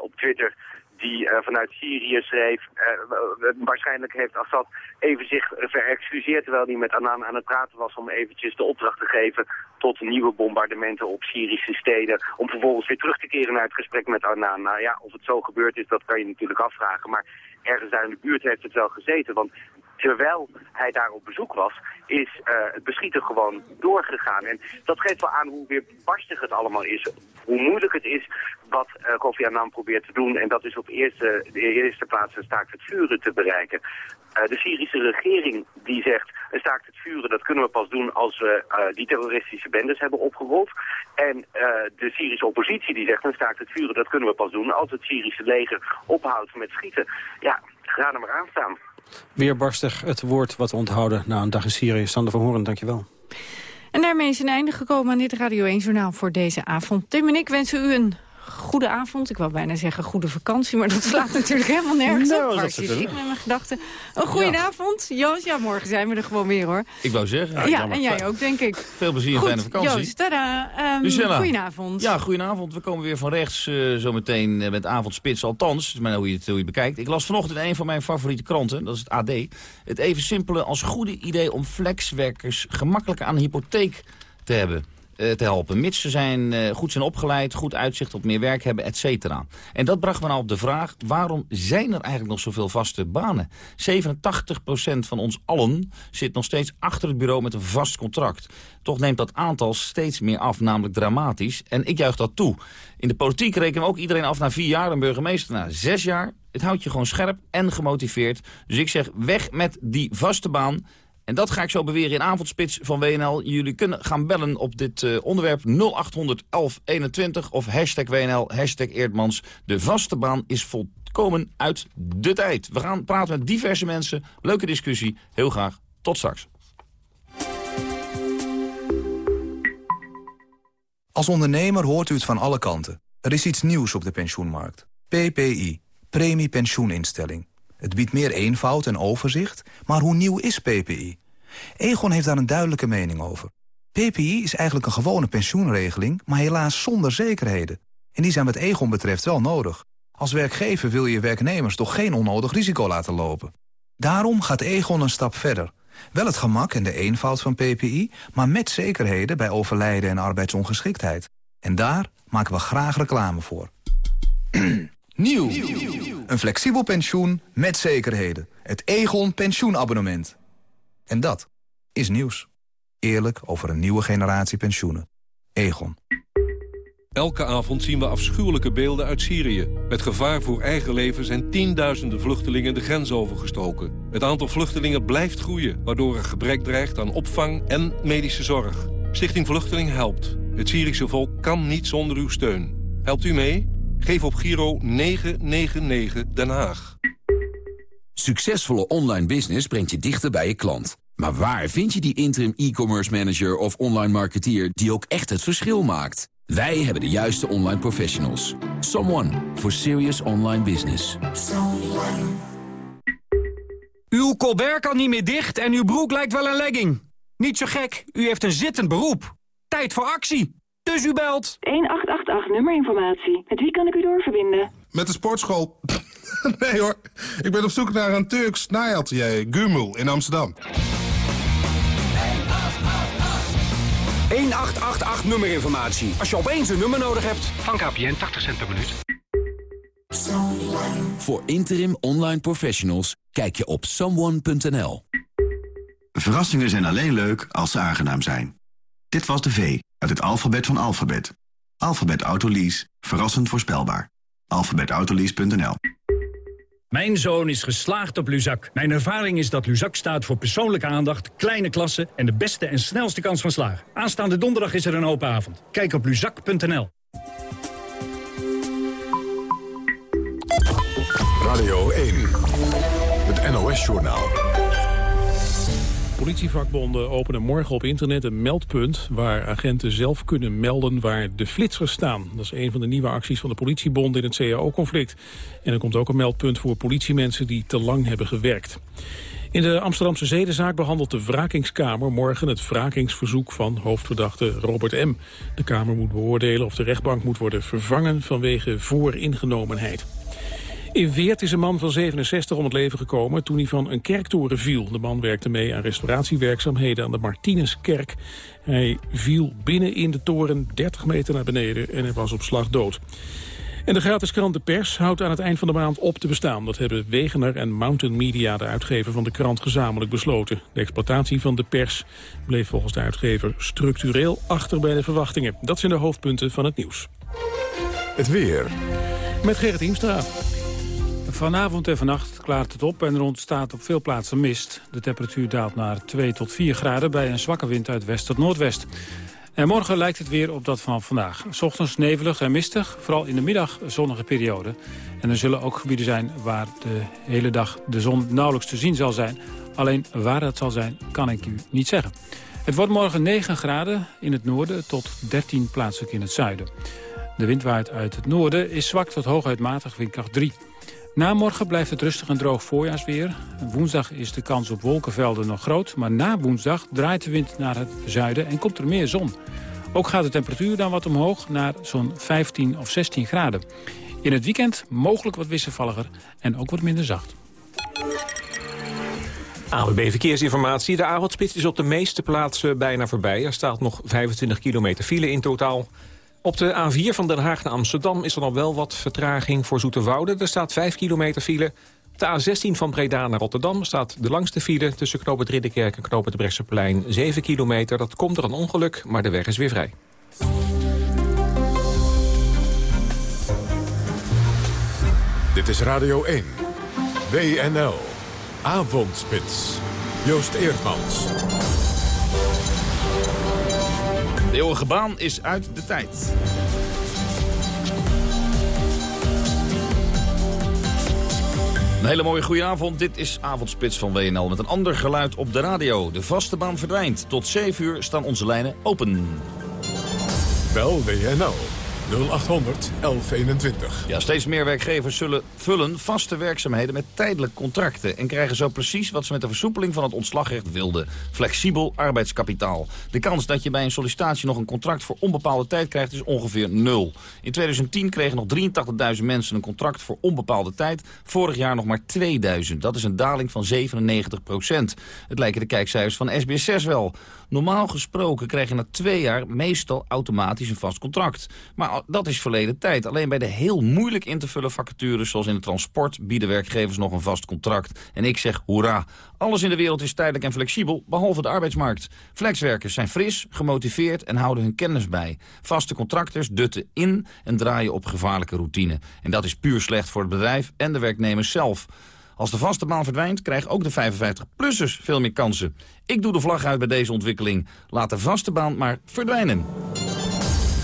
op Twitter die uh, vanuit Syrië schreef. Uh, waarschijnlijk heeft Assad even zich verexcuseerd terwijl hij met Annan aan het praten was om eventjes de opdracht te geven tot nieuwe bombardementen op Syrische steden. Om vervolgens weer terug te keren naar het gesprek met Annan. Nou ja, of het zo gebeurd is, dat kan je natuurlijk afvragen. Maar ergens daar in de buurt heeft het wel gezeten. Want terwijl hij daar op bezoek was, is uh, het beschieten gewoon doorgegaan. En dat geeft wel aan hoe weer barstig het allemaal is. Hoe moeilijk het is wat uh, Kofi Annan probeert te doen. En dat is op eerste, de eerste plaats een staakt het vuren te bereiken. Uh, de Syrische regering die zegt, een staakt het vuren, dat kunnen we pas doen als we die terroristische bendes hebben opgerold. En de Syrische oppositie die zegt, een staakt het vuren, dat kunnen we pas doen als het Syrische leger ophoudt met schieten. Ja, ga er maar aan staan. Weer barstig het woord wat we onthouden na een dag in Syrië. Sander van Horen, dankjewel. En daarmee is een einde gekomen aan dit Radio 1-journaal voor deze avond. Tim en ik wensen u een goede avond. Ik wou bijna zeggen goede vakantie, maar dat slaat natuurlijk helemaal nergens nou, op. Waar zit ik met mijn gedachten? Een goede ja. avond. Joost, ja, morgen zijn we er gewoon weer, hoor. Ik wou zeggen. Ja, ja en jij ook, denk ik. Veel plezier en fijne vakantie. Joost, tada. Um, Lucella. Goedenavond. Ja, goedenavond. We komen weer van rechts uh, zometeen uh, met avondspits. Althans, maar hoe je het hoe je bekijkt. Ik las vanochtend in een van mijn favoriete kranten, dat is het AD. Het even simpele als goede idee om flexwerkers gemakkelijk aan hypotheek te hebben te helpen. Mits ze zijn, uh, goed zijn opgeleid, goed uitzicht op meer werk hebben, et cetera. En dat bracht me nou op de vraag, waarom zijn er eigenlijk nog zoveel vaste banen? 87% van ons allen zit nog steeds achter het bureau met een vast contract. Toch neemt dat aantal steeds meer af, namelijk dramatisch. En ik juich dat toe. In de politiek rekenen we ook iedereen af na vier jaar, een burgemeester na zes jaar. Het houdt je gewoon scherp en gemotiveerd. Dus ik zeg, weg met die vaste baan en dat ga ik zo beweren in avondspits van WNL. Jullie kunnen gaan bellen op dit uh, onderwerp 0800 1121 of hashtag WNL, hashtag Eerdmans. De vaste baan is volkomen uit de tijd. We gaan praten met diverse mensen. Leuke discussie. Heel graag. Tot straks. Als ondernemer hoort u het van alle kanten. Er is iets nieuws op de pensioenmarkt. PPI, Premie Pensioeninstelling. Het biedt meer eenvoud en overzicht, maar hoe nieuw is PPI? Egon heeft daar een duidelijke mening over. PPI is eigenlijk een gewone pensioenregeling, maar helaas zonder zekerheden. En die zijn wat Egon betreft wel nodig. Als werkgever wil je werknemers toch geen onnodig risico laten lopen. Daarom gaat Egon een stap verder. Wel het gemak en de eenvoud van PPI, maar met zekerheden bij overlijden en arbeidsongeschiktheid. En daar maken we graag reclame voor. Nieuw. Een flexibel pensioen met zekerheden. Het Egon pensioenabonnement. En dat is nieuws. Eerlijk over een nieuwe generatie pensioenen. Egon. Elke avond zien we afschuwelijke beelden uit Syrië. Met gevaar voor eigen leven zijn tienduizenden vluchtelingen de grens overgestoken. Het aantal vluchtelingen blijft groeien, waardoor er gebrek dreigt aan opvang en medische zorg. Stichting Vluchteling helpt. Het Syrische volk kan niet zonder uw steun. Helpt u mee? Geef op Giro 999 Den Haag. Succesvolle online business brengt je dichter bij je klant. Maar waar vind je die interim e-commerce manager of online marketeer die ook echt het verschil maakt? Wij hebben de juiste online professionals. Someone for serious online business. Uw colbert kan niet meer dicht en uw broek lijkt wel een legging. Niet zo gek, u heeft een zittend beroep. Tijd voor actie. Dus u belt. 1888 nummerinformatie. Met wie kan ik u doorverbinden? Met de sportschool. nee hoor, ik ben op zoek naar een Turks naaiatelier, Gumul, in Amsterdam. 1888 nummerinformatie. Als je opeens een nummer nodig hebt. Van KPN 80 cent per minuut. Voor interim online professionals kijk je op someone.nl. Verrassingen zijn alleen leuk als ze aangenaam zijn. Dit was de V uit het alfabet van alfabet. Alfabet Autolease. Verrassend voorspelbaar. alfabetautolease.nl Mijn zoon is geslaagd op Luzak. Mijn ervaring is dat Luzak staat voor persoonlijke aandacht, kleine klassen... en de beste en snelste kans van slagen. Aanstaande donderdag is er een open avond. Kijk op luzak.nl. Radio 1, het NOS-journaal. Politievakbonden openen morgen op internet een meldpunt... waar agenten zelf kunnen melden waar de flitsers staan. Dat is een van de nieuwe acties van de politiebonden in het CAO-conflict. En er komt ook een meldpunt voor politiemensen die te lang hebben gewerkt. In de Amsterdamse zedenzaak behandelt de wrakingskamer morgen het wrakingsverzoek van hoofdverdachte Robert M. De Kamer moet beoordelen of de rechtbank moet worden vervangen vanwege vooringenomenheid. In Weert is een man van 67 om het leven gekomen toen hij van een kerktoren viel. De man werkte mee aan restauratiewerkzaamheden aan de Martinuskerk. Hij viel binnen in de toren 30 meter naar beneden en hij was op slag dood. En de gratis krant De Pers houdt aan het eind van de maand op te bestaan. Dat hebben Wegener en Mountain Media, de uitgever van de krant, gezamenlijk besloten. De exploitatie van De Pers bleef volgens de uitgever structureel achter bij de verwachtingen. Dat zijn de hoofdpunten van het nieuws. Het weer. Met Gerrit Hiemstra. Vanavond en vannacht klaart het op en er ontstaat op veel plaatsen mist. De temperatuur daalt naar 2 tot 4 graden bij een zwakke wind uit west tot noordwest. En morgen lijkt het weer op dat van vandaag. S ochtends nevelig en mistig, vooral in de middag zonnige periode. En er zullen ook gebieden zijn waar de hele dag de zon nauwelijks te zien zal zijn. Alleen waar dat zal zijn, kan ik u niet zeggen. Het wordt morgen 9 graden in het noorden tot 13 plaatselijk in het zuiden. De wind waait uit het noorden, is zwak tot hooguit matig windkracht 3. Na morgen blijft het rustig en droog voorjaarsweer. Woensdag is de kans op wolkenvelden nog groot. Maar na woensdag draait de wind naar het zuiden en komt er meer zon. Ook gaat de temperatuur dan wat omhoog naar zo'n 15 of 16 graden. In het weekend mogelijk wat wisselvalliger en ook wat minder zacht. AWB Verkeersinformatie. De avondspits is op de meeste plaatsen bijna voorbij. Er staat nog 25 kilometer file in totaal. Op de A4 van Den Haag naar Amsterdam is er nog wel wat vertraging voor Zoeterwoude. Er staat 5 kilometer file. Op de A16 van Breda naar Rotterdam staat de langste file... tussen Knoop Ridderkerk en Knoop het Brechtseplein 7 kilometer. Dat komt er een ongeluk, maar de weg is weer vrij. Dit is Radio 1. WNL. Avondspits. Joost Eerdmans. De eeuwige baan is uit de tijd. Een hele mooie goede avond. Dit is Avondspits van WNL met een ander geluid op de radio. De vaste baan verdwijnt. Tot 7 uur staan onze lijnen open. Bel WNL 0800 1121. Ja, steeds meer werkgevers zullen vullen vaste werkzaamheden met tijdelijk contracten... en krijgen zo precies wat ze met de versoepeling van het ontslagrecht wilden. Flexibel arbeidskapitaal. De kans dat je bij een sollicitatie nog een contract voor onbepaalde tijd krijgt is ongeveer nul. In 2010 kregen nog 83.000 mensen een contract voor onbepaalde tijd. Vorig jaar nog maar 2.000. Dat is een daling van 97 procent. Het lijken de kijkcijfers van SBS6 wel. Normaal gesproken krijg je na twee jaar meestal automatisch een vast contract. Maar dat is verleden tijd. Alleen bij de heel moeilijk in te vullen vacatures... zoals in het transport bieden werkgevers nog een vast contract. En ik zeg hoera. Alles in de wereld is tijdelijk en flexibel, behalve de arbeidsmarkt. Flexwerkers zijn fris, gemotiveerd en houden hun kennis bij. Vaste contractors dutten in en draaien op gevaarlijke routine. En dat is puur slecht voor het bedrijf en de werknemers zelf. Als de vaste baan verdwijnt, krijgen ook de 55-plussers veel meer kansen. Ik doe de vlag uit bij deze ontwikkeling. Laat de vaste baan maar verdwijnen.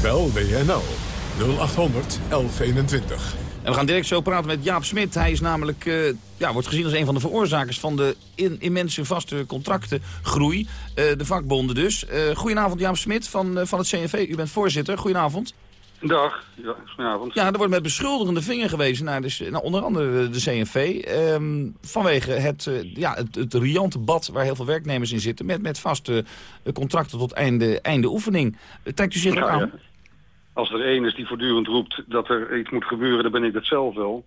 Bel WNL 0800 1121. En we gaan direct zo praten met Jaap Smit. Hij is namelijk, uh, ja, wordt gezien als een van de veroorzakers van de in, immense vaste contractengroei. Uh, de vakbonden dus. Uh, goedenavond Jaap Smit van, van het CNV. U bent voorzitter. Goedenavond. Dag, ja, goedenavond. Ja, er wordt met beschuldigende vinger gewezen naar, de, naar onder andere de CNV. Um, vanwege het, ja, het, het riante bad waar heel veel werknemers in zitten... met, met vaste contracten tot einde, einde oefening. Trekt u zich ja, aan? Ja. Als er één is die voortdurend roept dat er iets moet gebeuren, dan ben ik dat zelf wel.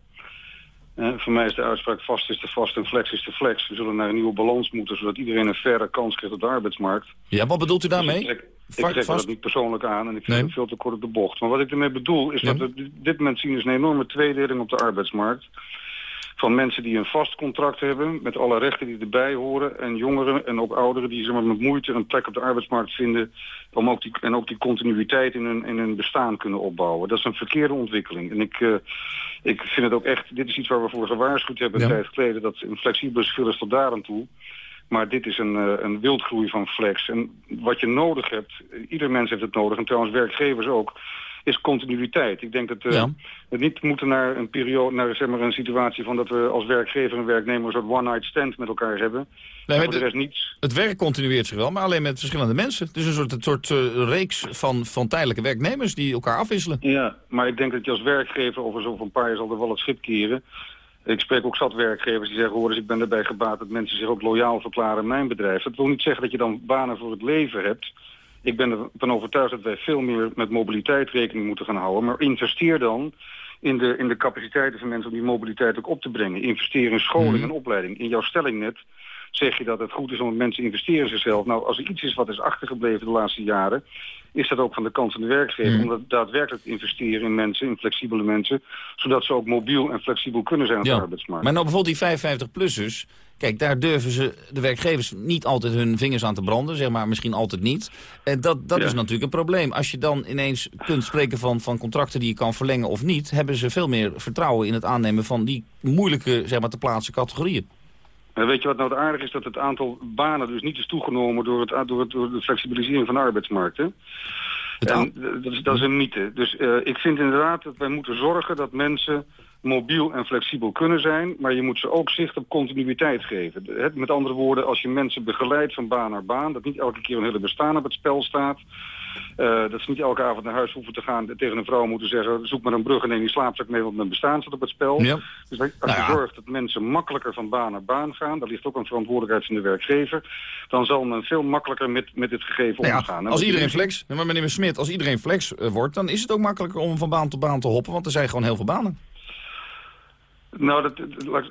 Eh, voor mij is de uitspraak vast is de vast en flex is de flex. We zullen naar een nieuwe balans moeten, zodat iedereen een faire kans krijgt op de arbeidsmarkt. Ja, wat bedoelt u daarmee? Dus ik trek, ik dat niet persoonlijk aan en ik vind nee. het veel te kort op de bocht. Maar wat ik ermee bedoel is dat we op dit moment zien is een enorme tweedeling op de arbeidsmarkt van mensen die een vast contract hebben... met alle rechten die erbij horen... en jongeren en ook ouderen die zeg maar, met moeite een plek op de arbeidsmarkt vinden... Om ook die, en ook die continuïteit in hun, in hun bestaan kunnen opbouwen. Dat is een verkeerde ontwikkeling. En ik, uh, ik vind het ook echt... Dit is iets waar we voor gewaarschuwd hebben ja. een tijd geleden... dat een flexibele schil is tot daar aan toe... Maar dit is een, uh, een wildgroei van flex. En wat je nodig hebt, ieder mens heeft het nodig... en trouwens werkgevers ook is continuïteit. Ik denk dat uh, we niet moeten naar een periode, naar zeg maar een situatie van dat we als werkgever en werknemer een soort one-night stand met elkaar hebben. Nee, maar de rest niets. Het werk continueert zich wel, maar alleen met verschillende mensen. Het is een soort, een soort uh, reeks van, van tijdelijke werknemers die elkaar afwisselen. Ja, maar ik denk dat je als werkgever over zo'n paar jaar zal er wel het schip keren. Ik spreek ook zat werkgevers die zeggen, hoor dus ik ben erbij gebaat dat mensen zich ook loyaal verklaren in mijn bedrijf. Dat wil niet zeggen dat je dan banen voor het leven hebt. Ik ben ervan overtuigd dat wij veel meer met mobiliteit rekening moeten gaan houden. Maar investeer dan in de, in de capaciteiten van mensen om die mobiliteit ook op te brengen. Investeer in scholing mm. en opleiding. In jouw stelling net zeg je dat het goed is om mensen investeren in zichzelf. Nou, als er iets is wat is achtergebleven de laatste jaren... is dat ook van de kant van de werkgever. Mm. Om dat daadwerkelijk te investeren in mensen, in flexibele mensen... zodat ze ook mobiel en flexibel kunnen zijn op ja. de arbeidsmarkt. Maar nou bijvoorbeeld die 55-plussers... Kijk, daar durven ze de werkgevers niet altijd hun vingers aan te branden. Zeg maar, misschien altijd niet. En dat, dat ja. is natuurlijk een probleem. Als je dan ineens kunt spreken van, van contracten die je kan verlengen of niet... hebben ze veel meer vertrouwen in het aannemen van die moeilijke zeg maar, te plaatsen categorieën. Weet je wat nou het aardig is? Dat het aantal banen dus niet is toegenomen door, het, door, het, door de flexibilisering van de arbeidsmarkt. Hè? En, dat, is, dat is een mythe. Dus uh, ik vind inderdaad dat wij moeten zorgen dat mensen mobiel en flexibel kunnen zijn, maar je moet ze ook zicht op continuïteit geven. Met andere woorden, als je mensen begeleidt van baan naar baan, dat niet elke keer een hele bestaan op het spel staat, uh, dat ze niet elke avond naar huis hoeven te gaan tegen een vrouw moeten zeggen, zoek maar een brug en neem die slaapzak mee, want mijn bestaan staat op het spel. Ja. Dus als je nou ja. zorgt dat mensen makkelijker van baan naar baan gaan, daar ligt ook een verantwoordelijkheid van de werkgever, dan zal men veel makkelijker met, met dit gegeven nou omgaan. Ja, als iedereen flex, maar meneer Smit, als iedereen flex uh, wordt, dan is het ook makkelijker om van baan tot baan te hoppen, want er zijn gewoon heel veel banen. Nou, dat, dat,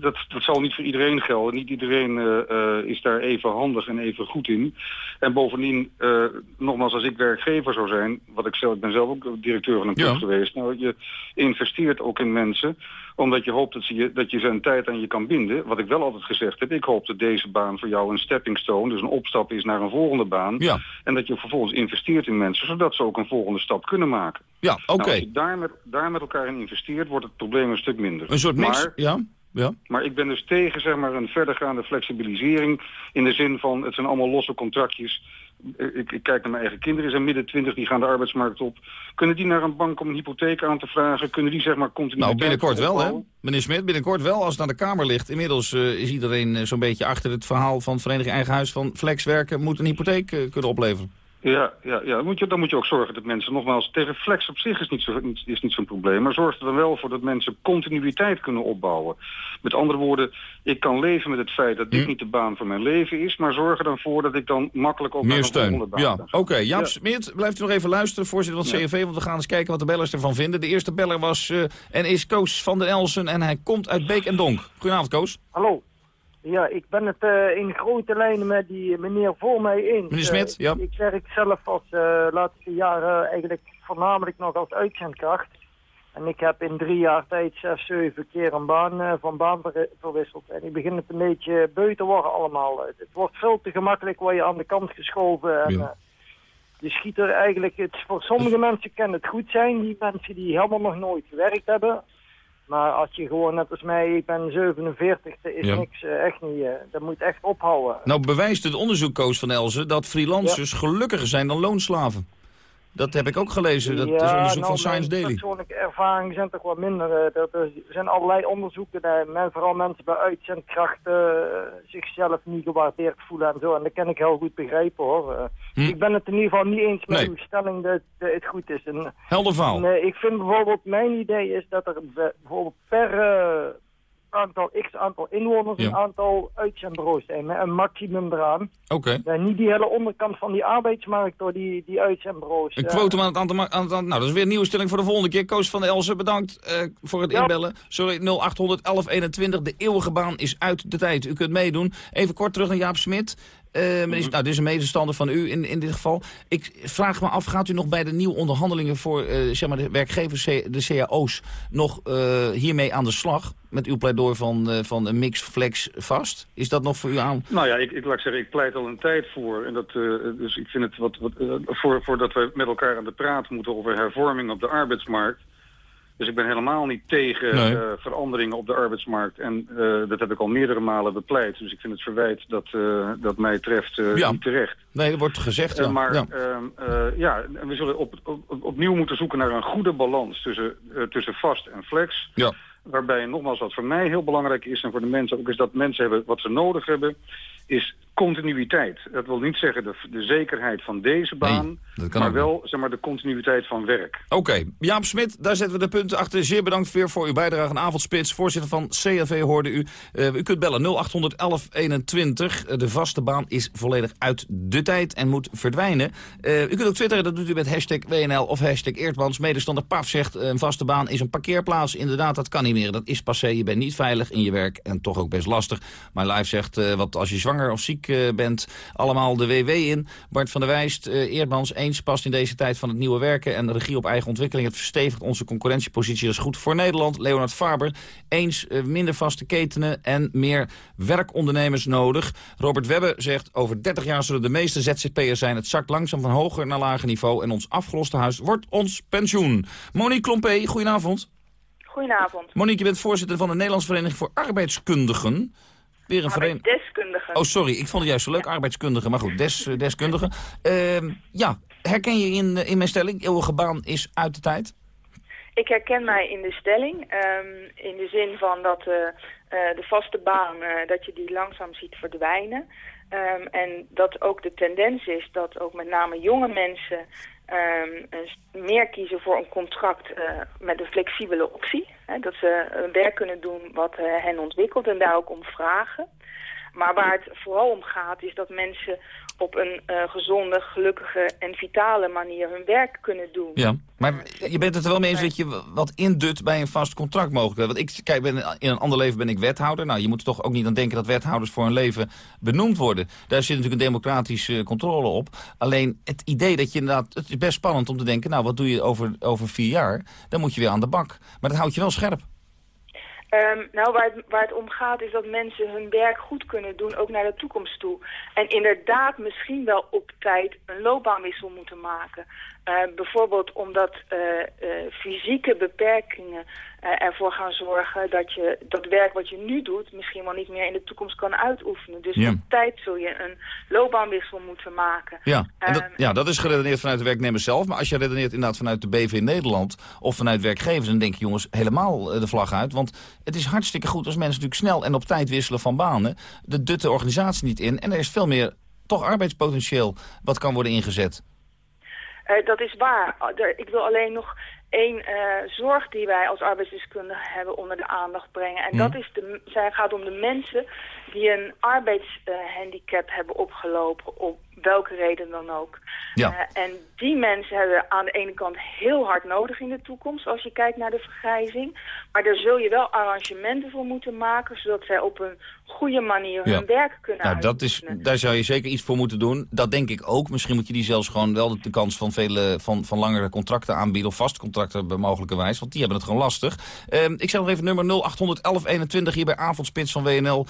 dat, dat, zal niet voor iedereen gelden. Niet iedereen uh, uh, is daar even handig en even goed in. En bovendien, uh, nogmaals, als ik werkgever zou zijn... wat ik zelf, ik ben zelf ook directeur van een club ja. geweest... nou, je investeert ook in mensen omdat je hoopt dat, ze je, dat je zijn tijd aan je kan binden. Wat ik wel altijd gezegd heb, ik hoop dat deze baan voor jou een stepping stone... dus een opstap is naar een volgende baan. Ja. En dat je vervolgens investeert in mensen... zodat ze ook een volgende stap kunnen maken. Ja, oké. Okay. Nou, als je daar met, daar met elkaar in investeert, wordt het probleem een stuk minder. Een soort mix, maar, ja. Ja. Maar ik ben dus tegen zeg maar, een verdergaande flexibilisering... in de zin van, het zijn allemaal losse contractjes. Ik, ik kijk naar mijn eigen kinderen, zijn midden twintig, die gaan de arbeidsmarkt op. Kunnen die naar een bank om een hypotheek aan te vragen? Kunnen die zeg maar continu... Nou, binnenkort wel, hè? Meneer Smit, binnenkort wel, als het aan de Kamer ligt. Inmiddels uh, is iedereen uh, zo'n beetje achter het verhaal van Vereniging Eigen Huis... van flexwerken moet een hypotheek uh, kunnen opleveren. Ja, ja, ja. Dan, moet je, dan moet je ook zorgen dat mensen, nogmaals, tegen flex op zich is niet, zo, is niet zo'n probleem. Maar zorg er dan wel voor dat mensen continuïteit kunnen opbouwen. Met andere woorden, ik kan leven met het feit dat dit Hm. niet de baan van mijn leven is. Maar zorg er dan voor dat ik dan makkelijk ook naar Meer een steun. Ja, oké. Jaap Ja. Smit, blijft u nog even luisteren, voorzitter van het Ja. CNV... want we gaan eens kijken wat de bellers ervan vinden. De eerste beller was eh, en is Koos van den Elsen en hij komt uit Beek en Donk. Goedenavond, Koos. Hallo. Ja, ik ben het eh, in grote lijnen met die meneer voor mij eens. Meneer Smit, Eh, ja. Ik werk zelf als uh, laatste jaren eigenlijk voornamelijk nog als uitzendkracht. En ik heb in drie jaar tijd zes, zeven keer een baan uh, van baan ver verwisseld. En ik begin het een beetje beu te worden allemaal. Het wordt veel te gemakkelijk, word je aan de kant geschoven. En, Ja. uh, je schiet er eigenlijk, het, voor sommige mensen kan het goed zijn. Die mensen die helemaal nog nooit gewerkt hebben. Maar als je gewoon, net als mij, ik ben 47, dat is Ja. niks, uh, echt niet. Uh, dat moet echt ophouden. Nou bewijst het onderzoek, Koos van Elsen, dat freelancers gelukkiger zijn dan loonslaven. Dat heb ik ook gelezen, dat is onderzoek nou, van Science Daily. persoonlijke ervaringen zijn toch wat minder. Er, zijn allerlei onderzoeken men, vooral mensen bij uitzendkrachten uh, zichzelf niet gewaardeerd voelen en zo. En dat kan ik heel goed begrijpen hoor. Uh, hm. Ik ben het in ieder geval niet eens met nee. uw stelling dat, dat het goed is. En, Helder verhaal. en, ik vind bijvoorbeeld, mijn idee is dat er bijvoorbeeld per aantal x aantal inwoners, Ja. een aantal uitzendbureaus zijn met een maximum eraan. Oké. Ja, niet die hele onderkant van die arbeidsmarkt door die, die uitzendbureaus. Een ja. quotum aan het aantal... Aan het, nou, dat is weer een nieuwe stelling voor de volgende keer. Koos van Elsen, bedankt uh, voor het Ja. inbellen. Sorry, 0800 1121. De eeuwige baan is uit de tijd. U kunt meedoen. Even kort terug naar Jaap Smit. Uh, meneer, nou, dit is een medestander van u in, in dit geval. Ik vraag me af, gaat u nog bij de nieuwe onderhandelingen voor uh, zeg maar de werkgevers, de cao's, nog uh, hiermee aan de slag? Met uw pleidooi van, van een mix flex vast? Is dat nog voor u aan? Nou ja, ik, ik laat zeggen, ik pleit al een tijd voor. En dat, dus ik vind het wat, wat voor, voordat we met elkaar aan de praat moeten over hervorming op de arbeidsmarkt. Dus ik ben helemaal niet tegen Nee. uh, veranderingen op de arbeidsmarkt. En uh, dat heb ik al meerdere malen bepleit. Dus ik vind het verwijt dat, uh, dat mij treft Ja. niet terecht. Nee, dat wordt gezegd, ja. Maar ja. ja. ja, we zullen op, op, opnieuw moeten zoeken naar een goede balans tussen, tussen vast en flex. Ja. Waarbij, nogmaals, wat voor mij heel belangrijk is... en voor de mensen ook, is dat mensen hebben wat ze nodig hebben... is continuïteit. Dat wil niet zeggen de, de zekerheid van deze baan... maar wel zeg maar, de continuïteit van werk. Oké, okay. Jaap Smit, daar zetten we de punten achter. Zeer bedankt weer voor uw bijdrage aan Avondspits. Voorzitter van CNV hoorde u. Uh, u kunt bellen 0800 1121. Uh, de vaste baan is volledig uit de tijd en moet verdwijnen. Uh, u kunt ook twitteren, dat doet u met hashtag WNL of hashtag Eerdmans. Medestander Paf zegt, een vaste baan is een parkeerplaats. Inderdaad, dat kan niet meer. Dat is passé. Je bent niet veilig in je werk en toch ook best lastig. Maar Live zegt, wat als je zwanger of ziek uh, bent, allemaal de WW in. Bart van der Wijst, uh, Eerdmans, eens past in deze tijd van het nieuwe werken en de regie op eigen ontwikkeling. Het verstevigt onze concurrentiepositie. Dat is goed voor Nederland. Leonard Faber, eens uh, minder vaste ketenen en meer werkondernemers nodig. Robert Webbe zegt, over 30 jaar zullen de meeste ZZP'ers zijn. Het zakt langzaam van hoger naar lager niveau en ons afgeloste huis wordt ons pensioen. Monique Klompé, goedenavond. Goedenavond. Monique, je bent voorzitter van de Nederlandse Vereniging voor Arbeidskundigen. Weer een vereniging. Deskundigen. Oh, sorry, ik vond het juist zo leuk, arbeidskundige. Maar goed, des, uh, deskundige. Uh, ja, herken je in, in mijn stelling, eeuwige baan is uit de tijd? Ik herken mij in de stelling. Um, in de zin van dat uh, de vaste baan, dat je die langzaam ziet verdwijnen. Um, en dat ook de tendens is dat ook met name jonge mensen um, meer kiezen voor een contract uh, met een flexibele optie. Hè, dat ze uh, werk kunnen doen wat uh, hen ontwikkelt en daar ook om vragen. Maar waar het vooral om gaat is dat mensen op een uh, gezonde, gelukkige en vitale manier hun werk kunnen doen. Ja, maar je bent het er wel mee eens dat je wat indut bij een vast contract mogelijk. Want ik kijk, ben, in een ander leven ben ik wethouder. Nou, je moet er toch ook niet aan denken dat wethouders voor een leven benoemd worden. Daar zit natuurlijk een democratische controle op. Alleen het idee dat je inderdaad, het is best spannend om te denken, nou, wat doe je over, over vier jaar? Dan moet je weer aan de bak. Maar dat houdt je wel scherp. Um, nou, waar het, waar het om gaat is dat mensen hun werk goed kunnen doen, ook naar de toekomst toe. En inderdaad misschien wel op tijd een loopbaanwissel moeten maken. Uh, bijvoorbeeld omdat uh, uh, fysieke beperkingen ervoor gaan zorgen dat je dat werk wat je nu doet misschien wel niet meer in de toekomst kan uitoefenen. Dus ja. op tijd zul je een loopbaanwissel moeten maken. Ja, en dat, ja, dat is geredeneerd vanuit de werknemer zelf. Maar als je redeneert inderdaad vanuit de BV Nederland of vanuit werkgevers, dan denk je jongens helemaal de vlag uit. Want het is hartstikke goed als mensen natuurlijk snel en op tijd wisselen van banen. De dutte organisatie niet in en er is veel meer toch arbeidspotentieel wat kan worden ingezet. Dat is waar. ik wil alleen nog één zorg die wij als arbeidsdeskundigen hebben onder de aandacht brengen. En dat is de, zij gaat om de mensen die een arbeidshandicap hebben opgelopen op welke reden dan ook. Ja. en die mensen hebben aan de ene kant heel hard nodig in de toekomst als je kijkt naar de vergrijzing. Maar daar zul je wel arrangementen voor moeten maken zodat zij op een goede manier hun werk kunnen nou, dat is, Daar zou je zeker iets voor moeten doen. Dat denk ik ook. Misschien moet je die zelfs gewoon wel de kans van, vele, van, van langere contracten aanbieden... of vaste contracten bij mogelijkerwijs, want die hebben het gewoon lastig. Ehm, ik zeg nog even nummer 081121 hier bij Avondspits van WNL.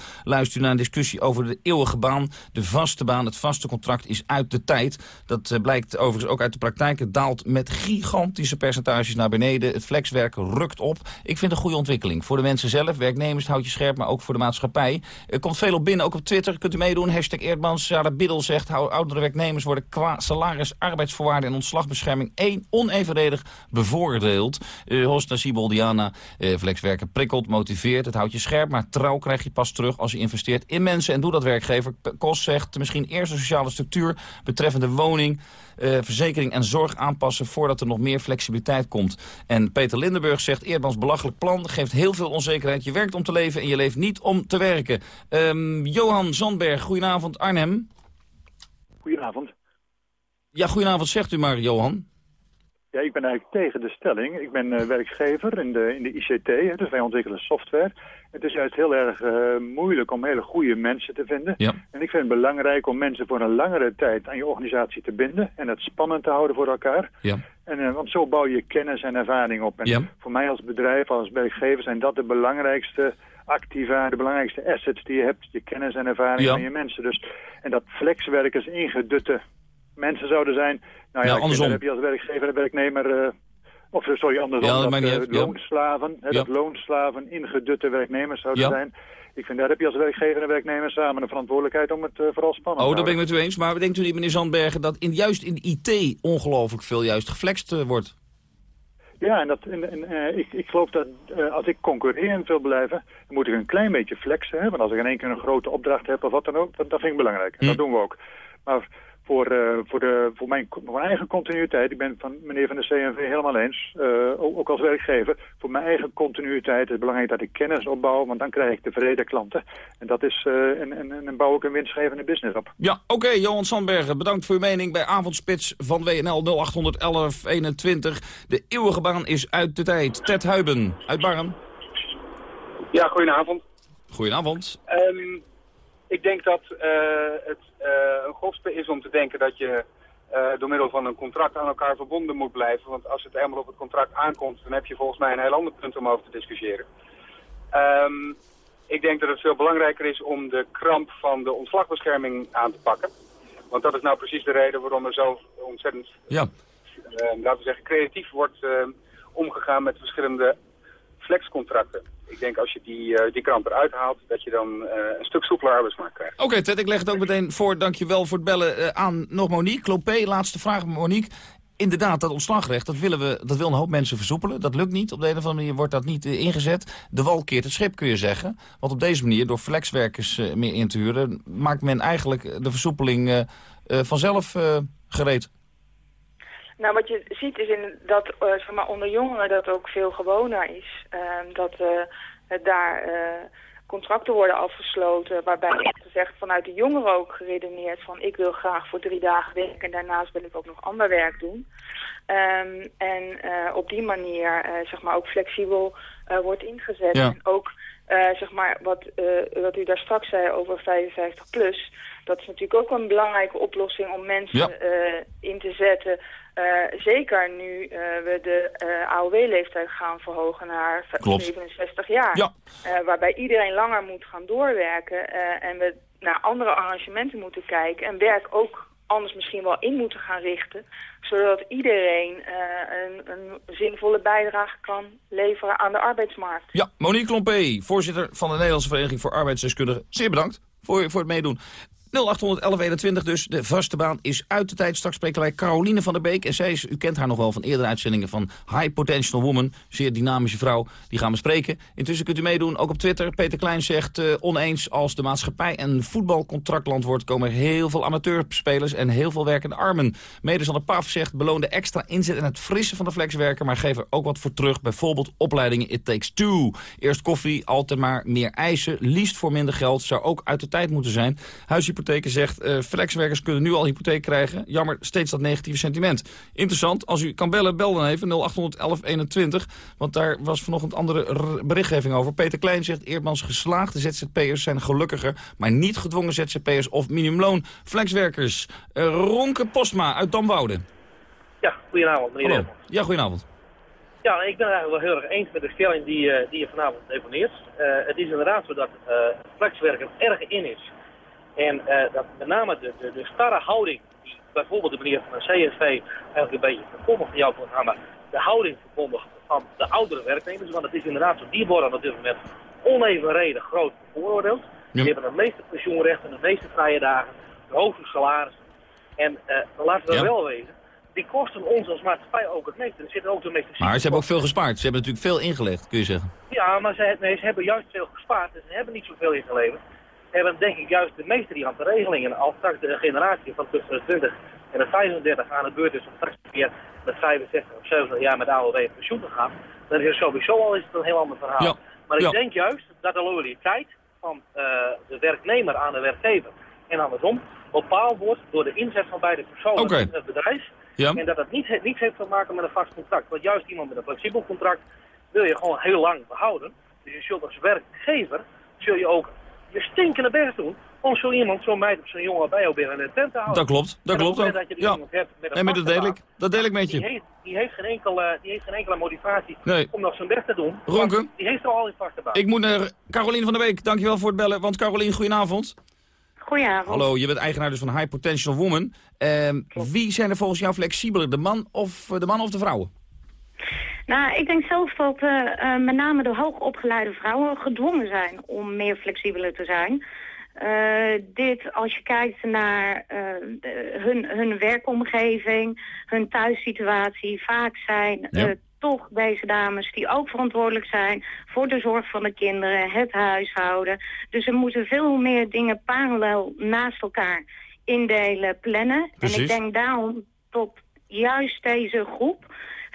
U naar een discussie over de eeuwige baan. De vaste baan, het vaste contract is uit de tijd. Dat uh, blijkt overigens ook uit de praktijk. Het daalt met gigantische percentages naar beneden. Het flexwerk rukt op. Ik vind een goede ontwikkeling. Voor de mensen zelf, werknemers, houd je scherp, maar ook voor de maatschappij. Er komt veel op binnen, ook op Twitter. Kunt u meedoen. Hashtag Eerdmans. Sarah Biddel zegt... oudere werknemers worden qua salaris, arbeidsvoorwaarden en ontslagbescherming... één onevenredig bevoordeeld. Uh, Hosta Siboldiana, uh, flexwerken prikkelt, motiveert. Het houdt je scherp, maar trouw krijg je pas terug... als je investeert in mensen. En doe dat werkgever. Kos zegt misschien eerst de sociale structuur... betreffende woning, uh, verzekering en zorg aanpassen... voordat er nog meer flexibiliteit komt. En Peter Lindenburg zegt... Eerdmans belachelijk plan geeft heel veel onzekerheid. Je werkt om te leven en je leeft niet om te werken. Um, Johan Zandberg, goedenavond Arnhem. Goedenavond. Ja, goedenavond zegt u maar, Johan. Ja, ik ben eigenlijk tegen de stelling. Ik ben uh, werkgever in de, in de ICT, hè, dus wij ontwikkelen software. Het is juist heel erg uh, moeilijk om hele goede mensen te vinden. Ja. En ik vind het belangrijk om mensen voor een langere tijd aan je organisatie te binden... en het spannend te houden voor elkaar. Ja. En, uh, want zo bouw je kennis en ervaring op. En ja. voor mij als bedrijf, als werkgever, zijn dat de belangrijkste activa, de belangrijkste assets die je hebt. Je kennis en ervaring van je mensen. Dus, en dat flexwerkers ingedutte mensen zouden zijn. Nou ja, ja andersom. heb je als werkgever en werknemer... Uh, of sorry, andersom, ja, dat, uh, loonslaven, ja. dat loonslaven ingedutte werknemers zouden zijn. Ik vind, daar heb je als werkgever en werknemer samen een verantwoordelijkheid om het uh, vooral spannend oh, te. Oh, dat ben ik met u eens. Maar denkt u niet, meneer Zandbergen, dat in, juist in IT ongelooflijk veel juist geflext wordt? Ja, en, dat, en, en uh, ik, ik geloof dat uh, als ik concurrerend wil blijven, dan moet ik een klein beetje flexen. Hè? Want als ik in één keer een grote opdracht heb of wat dan ook, dat, dat vind ik belangrijk. En hm. dat doen we ook. Maar voor, uh, voor, de, voor, mijn, voor mijn eigen continuïteit, ik ben van meneer van de CNV helemaal eens, uh, ook, ook, als werkgever, voor mijn eigen continuïteit is het belangrijk dat ik kennis opbouw, want dan krijg ik tevreden klanten. En dat is, uh, en, en, en bouw ik een winstgevende business op. Ja, oké, okay, Johan Sandbergen, bedankt voor uw mening bij Avondspits van WNL 081121. De eeuwige baan is uit de tijd. Ted Huiben, uit Barren. Ja, goedenavond. Goedenavond. Um, ik denk dat het uh, een gospel is om te denken dat je uh, door middel van een contract aan elkaar verbonden moet blijven. Want als het helemaal op het contract aankomt, dan heb je volgens mij een heel ander punt om over te discussiëren. Um, ik denk dat het veel belangrijker is om de kramp van de ontslagbescherming aan te pakken. Want dat is nou precies de reden waarom er zo ontzettend, ja. uh, laten we zeggen, creatief wordt omgegaan met verschillende flexcontracten ik denk als je die, uh, die kramp eruit haalt, dat je dan uh, een stuk soepeler arbeidsmarkt krijgt. Oké okay, Ted, ik leg het ook meteen voor. Dankjewel voor het bellen uh, aan nog Monique. Clopé, laatste vraag Monique. Inderdaad, dat ontslagrecht, dat, willen we, dat wil een hoop mensen versoepelen. Dat lukt niet. Op de een of andere manier wordt dat niet ingezet. De wal keert het schip, kun je zeggen. Want op deze manier, door flexwerkers meer in te huren... maakt men eigenlijk de versoepeling vanzelf gereed. Nou, wat je ziet is in dat uh, zeg maar, onder jongeren dat ook veel gewoner is. Uh, dat uh, daar eh, contracten worden afgesloten waarbij gezegd vanuit de jongeren ook geredeneerd van ik wil graag voor drie dagen werken en daarnaast wil ik ook nog ander werk doen. Um, en op die manier zeg maar ook flexibel wordt ingezet. Ja. En ook zeg maar wat, wat u daar straks zei over 55 plus. Dat is natuurlijk ook een belangrijke oplossing om mensen ja. in te zetten zeker nu we de AOW-leeftijd gaan verhogen naar Klopt. 67 jaar. Ja. waarbij iedereen langer moet gaan doorwerken en we naar andere arrangementen moeten kijken. En werk ook anders misschien wel in moeten gaan richten. Zodat iedereen een, een, zinvolle bijdrage kan leveren aan de arbeidsmarkt. Ja, Monique Klompé, voorzitter van de Nederlandse Vereniging voor Arbeidsdeskundigen. Zeer bedankt voor, voor het meedoen. 081121 dus. De vaste baan is uit de tijd. Straks spreken wij Caroline van der Beek. En zij is, u kent haar nog wel van eerdere uitzendingen van High Potential Woman. Zeer dynamische vrouw. Die gaan we spreken. Intussen kunt u meedoen, ook op Twitter. Peter Klein zegt uh, oneens als de maatschappij een voetbalcontractland wordt... komen er heel veel amateurspelers en heel veel werkende armen. Medezander Paf zegt beloon de extra inzet en het frissen van de flexwerker... maar geef er ook wat voor terug. Bijvoorbeeld opleidingen It Takes Two. Eerst koffie, altijd maar meer eisen. Liefst voor minder geld. Zou ook uit de tijd moeten zijn. Huishypotheken zegt, uh, flexwerkers kunnen nu al hypotheek krijgen. Jammer, steeds dat negatieve sentiment. Interessant, als u kan bellen, bel dan even 081121. Want daar was vanochtend andere berichtgeving over. Peter Klein zegt, Eerdmans geslaagde ZZP'ers zijn gelukkiger... maar niet gedwongen ZZP'ers of minimumloon flexwerkers. Uh, Ronke Postma uit Damwoude. Ja, goedenavond meneer Hallo. Ja, goedenavond. Ja, ik ben eigenlijk wel heel erg eens met de stelling die, uh, die je vanavond deponeert. Uh, het is inderdaad zo dat uh, flexwerken erg in is. En dat met name de, de, de starre houding, die bijvoorbeeld de meneer van de CSV eigenlijk een beetje verkondigd van jouw programma, de houding verkondigt van de oudere werknemers. Want het is inderdaad zo, die worden op dit moment onevenredig groot bevooroordeeld. Die hebben de meeste pensioenrechten, de meeste vrije dagen, de hoogste salaris. En laten we ja. wel wezen, die kosten ons als maatschappij ook het meeste. Er zitten ook de meeste maar ze hebben ook veel gespaard. Ze hebben natuurlijk veel ingelegd, kun je zeggen. Ja, maar ze, nee, ze hebben juist veel gespaard en ze hebben niet zoveel ingeleverd. Hebben denk ik juist de meeste die aan de regelingen. Als straks de generatie van tussen de 20 en de 35 aan de beurt is om straks weer met 65 of 70 jaar met AOW pensioen te gaan, dan is het sowieso al is het een heel ander verhaal. Ja. Maar ik Ja. denk juist dat de loyaliteit van eh, de werknemer aan de werkgever en andersom bepaald wordt door de inzet van beide personen in het bedrijf. Ja. En dat het niet, niets heeft te maken met een vast contract. Want juist iemand met een flexibel contract wil je gewoon heel lang behouden. Dus je zult als werkgever zul je ook je stinkende best doen om zo iemand, zo'n meid of zo'n jongen bij jou binnen een tent te houden. Dat klopt, dat klopt ook. dat je Ja. hebt met een Nee, maar dat deel ik. Dat deel ik met Die je. heeft, die, heeft geen enkele, die heeft geen enkele motivatie Nee. om nog zijn best te doen. Ronke? want Die heeft al een vaste baan. Ik moet naar Caroline van der Beek. Dankjewel voor het bellen. Want Caroline, goedenavond. Goedenavond. Hallo, je bent eigenaar dus van High Potential Woman. Ehm, wie zijn er volgens jou flexibeler, de man of eh, de man of de vrouwen? Nou, ik denk zelf dat eh, eh, met name de hoogopgeleide vrouwen gedwongen zijn om meer flexibeler te zijn. Eh, dit, als je kijkt naar de- hun, hun werkomgeving, hun thuissituatie, vaak zijn Ja. toch deze dames die ook verantwoordelijk zijn voor de zorg van de kinderen, het huishouden. Dus er moeten veel meer dingen parallel naast elkaar indelen, plannen. En ik denk daarom dat juist deze groep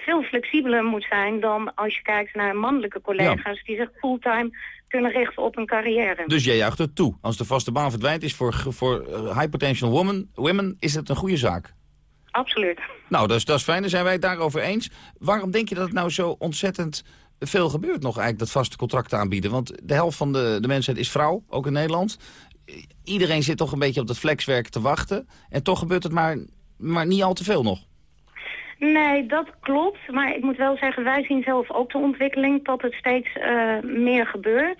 veel flexibeler moet zijn dan als je kijkt naar mannelijke collega's die zich fulltime kunnen richten op een carrière. Dus jij juicht het toe. Als de vaste baan verdwijnt is voor, voor eh, High Potential woman, Women, is het een goede zaak. Absoluut. Nou, dat is, dat is fijn. Dan zijn wij het daarover eens. Waarom denk je dat het nou zo ontzettend veel gebeurt nog eigenlijk, dat vaste contracten aanbieden? Want de helft van de, de mensen is vrouw, ook in Nederland. Iedereen zit toch een beetje op dat flexwerk te wachten. En toch gebeurt het maar, maar niet al te veel nog. Nee, dat klopt. Maar ik moet wel zeggen, wij zien zelf ook de ontwikkeling dat het steeds eh, meer gebeurt.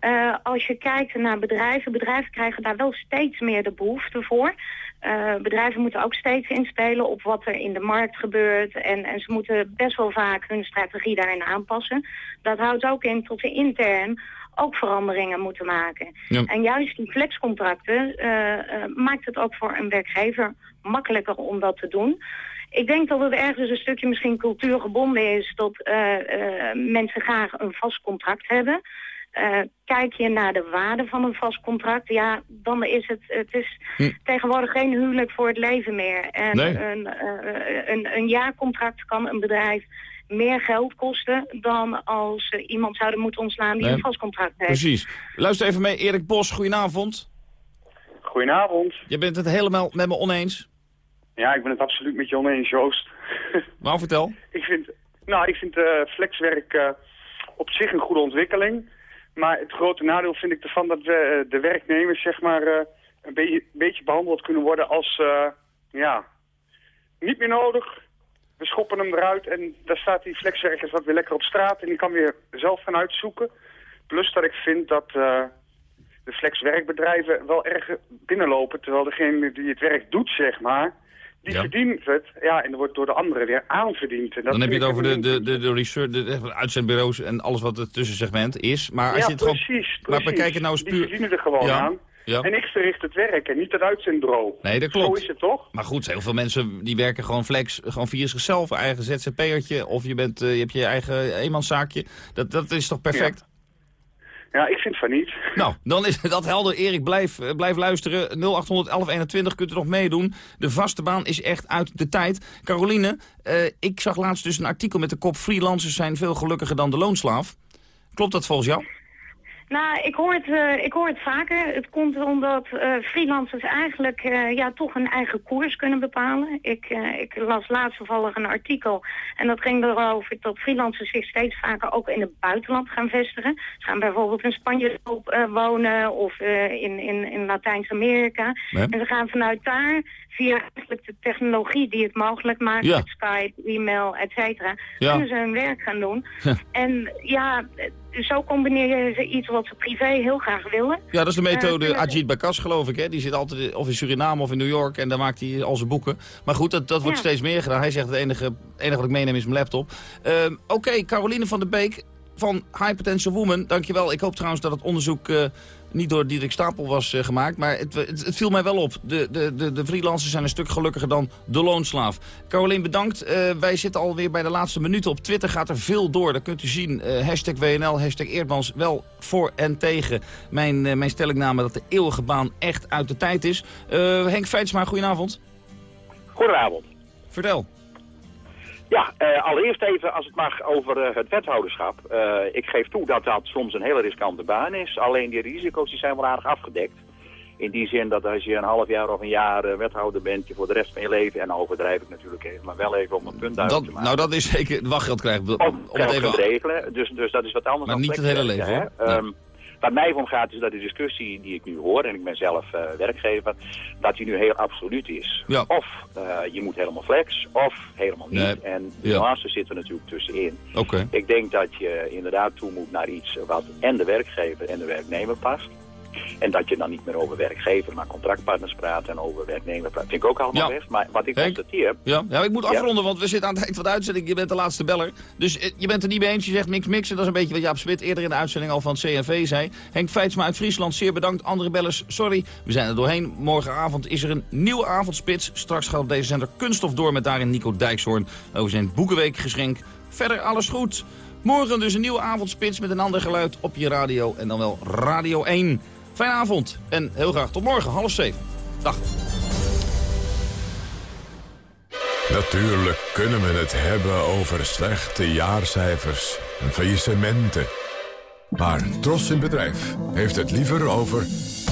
Eh, als je kijkt naar bedrijven, bedrijven krijgen daar wel steeds meer de behoefte voor. Eh, bedrijven moeten ook steeds inspelen op wat er in de markt gebeurt. En, en ze moeten best wel vaak hun strategie daarin aanpassen. Dat houdt ook in tot ze intern ook veranderingen moeten maken. Ja. En juist die flexcontracten maakt het ook voor een werkgever makkelijker om dat te doen. Ik denk dat het ergens een stukje misschien cultuurgebonden is dat eh, eh, mensen graag een vast contract hebben. Eh, kijk je naar de waarde van een vast contract, ja, dan is het, het is Hm. tegenwoordig geen huwelijk voor het leven meer. En Nee. een, eh, een, een jaarcontract kan een bedrijf meer geld kosten dan als eh, iemand zouden moeten ontslaan die Nee. een vast contract heeft. Precies. Luister even mee, Erik Bos, goedenavond. Goedenavond. Je bent het helemaal met me oneens. Ja, ik ben het absoluut met je oneens, Joost. Nou, vertel. ik vind, nou, ik vind eh, flexwerk eh, op zich een goede ontwikkeling. Maar het grote nadeel vind ik ervan dat we, eh, de werknemers zeg maar, een beetje, beetje behandeld kunnen worden als, ja, niet meer nodig. We schoppen hem eruit en daar staat die flexwerker wat weer lekker op straat en die kan weer zelf gaan uitzoeken. Plus dat ik vind dat de flexwerkbedrijven wel erg binnenlopen, terwijl degene die het werk doet, zeg maar, die Ja. verdient het. Ja, en er wordt door de anderen weer aanverdiend. En dat Dan heb je het over de, de, de, de research, de, de uitzendbureaus en alles wat het tussensegment is. Maar als ja, je het gewoon... precies, Maar we precies. kijken nou eens Die puur... verdienen er gewoon Ja. aan. En ik verricht het werk en niet het uitzendbureau. Nee, dat klopt. Zo is het toch? Maar goed, heel veel mensen die werken gewoon flex, gewoon via zichzelf, eigen ZZP'ertje. Of je, bent, uh, je hebt je eigen eenmanszaakje. Dat, dat is toch perfect? Ja. ik vind van niet. Nou, dan is dat helder. Erik, blijf, blijf luisteren. 0800 1121 kunt u nog meedoen. De vaste baan is echt uit de tijd. Caroline, uh, ik zag laatst dus een artikel met de kop... freelancers zijn veel gelukkiger dan de loonslaaf. Klopt dat volgens jou? Nou, ik hoor, het, uh, ik hoor het vaker. Het komt omdat uh, freelancers eigenlijk uh, ja, toch een eigen koers kunnen bepalen. Ik, ik las laatst toevallig een artikel en dat ging erover dat freelancers zich steeds vaker ook in het buitenland gaan vestigen. Ze gaan bijvoorbeeld in Spanje wonen of in, in, in Latijns-Amerika. En ze gaan vanuit daar via eigenlijk de technologie die het mogelijk maakt, ja. Skype, e-mail, et cetera, ja. kunnen ze hun werk gaan doen. En ja, zo combineren ze iets wat ze privé heel graag willen. Ja, dat is de methode uh, Ajit Bakas, geloof ik. Hè? Die zit altijd of in Suriname of in New York en daar maakt hij al zijn boeken. Maar goed, dat, dat wordt ja. steeds meer gedaan. Hij zegt het enige, enige wat ik meeneem is mijn laptop. Uh, Oké, okay, Caroline van der Beek van High Potential Woman, dankjewel. Ik hoop trouwens dat het onderzoek uh, niet door Dirk Stapel was uh, gemaakt. Maar het, het, het, viel mij wel op. De, de, de, de freelancers zijn een stuk gelukkiger dan de loonslaaf. Caroline, bedankt. Uh, wij zitten alweer bij de laatste minuten. Op Twitter gaat er veel door. Dat kunt u zien. hashtag WNL, hashtag Eerdmans. Wel voor en tegen mijn, mijn stellingname dat de eeuwige baan echt uit de tijd is. Henk Feitsma, goedenavond. Goedenavond. Vertel. Ja, uh, allereerst even als het mag over uh, het wethouderschap. Uh, ik geef toe dat dat soms een hele riskante baan is. Alleen die risico's die zijn wel aardig afgedekt. In die zin dat als je een half jaar of een jaar wethouder bent, je voor de rest van je leven, en overdrijf ik natuurlijk even, maar wel even om een punt duidelijk te maken. Nou, dat is zeker wachtgeld krijgen. Om, om het even regelen, dus, dus dat is wat anders maar dan niet het hele leven, hè? Um, Waar mij om gaat is dat de discussie die ik nu hoor, en ik ben zelf uh, werkgever, dat die nu heel absoluut is. Ja. Of uh, je moet helemaal flex, of helemaal niet. Nee. En de Ja. nuance zit er natuurlijk tussenin. Oké. Ik denk dat je inderdaad toe moet naar iets wat en de werkgever en de werknemer past. En dat je dan niet meer over werkgever, maar contractpartners praat en over werknemer praat. Vind ik ook allemaal Ja. best. Maar wat ik Henk? constateer... Ja, ja ik moet Ja. afronden, want we zitten aan het eind van de uitzending. Je bent de laatste beller. Dus eh, je bent er niet mee eens. Je zegt niks mixen. Dat is een beetje wat Jaap Smit eerder in de uitzending al van het CNV zei. Henk Feitsma uit Friesland, zeer bedankt. Andere bellers, sorry. We zijn er doorheen. Morgenavond is er een nieuwe avondspits. Straks gaat op deze zender Kunststof door met daarin Nico Dijkshoorn over zijn Boekenweekgeschenk. Verder alles goed. Morgen dus een nieuwe avondspits met een ander geluid op je radio. En dan wel Radio 1. Fijne avond en heel graag tot morgen, half zeven. Dag. Natuurlijk kunnen we het hebben over slechte jaarcijfers en faillissementen. Maar Tros in Bedrijf heeft het liever over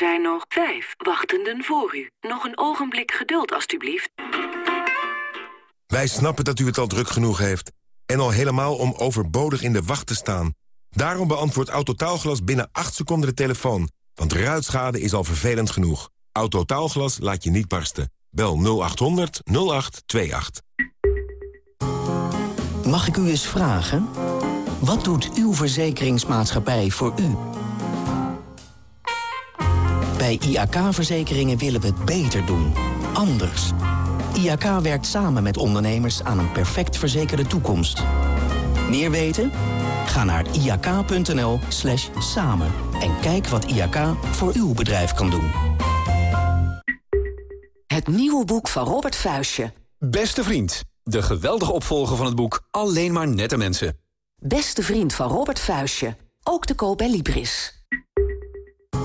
Zijn nog vijf wachtenden voor u. Nog een ogenblik geduld, alstublieft. Wij snappen dat u het al druk genoeg heeft. En al helemaal om overbodig in de wacht te staan. Daarom beantwoordt Autotaalglas binnen 8 seconden de telefoon. Want ruitschade is al vervelend genoeg. Autotaalglas laat je niet barsten. Bel 0800 0828. Mag ik u eens vragen? Wat doet uw verzekeringsmaatschappij voor u? Bij IAK-verzekeringen willen we het beter doen. Anders. IAK werkt samen met ondernemers aan een perfect verzekerde toekomst. Meer weten? Ga naar iak.nl slash samen en kijk wat IAK voor uw bedrijf kan doen. Het nieuwe boek van Robert Vuistje. Beste vriend, de geweldige opvolger van het boek Alleen maar nette mensen. Beste vriend van Robert Vuistje. Ook te koop bij Libris.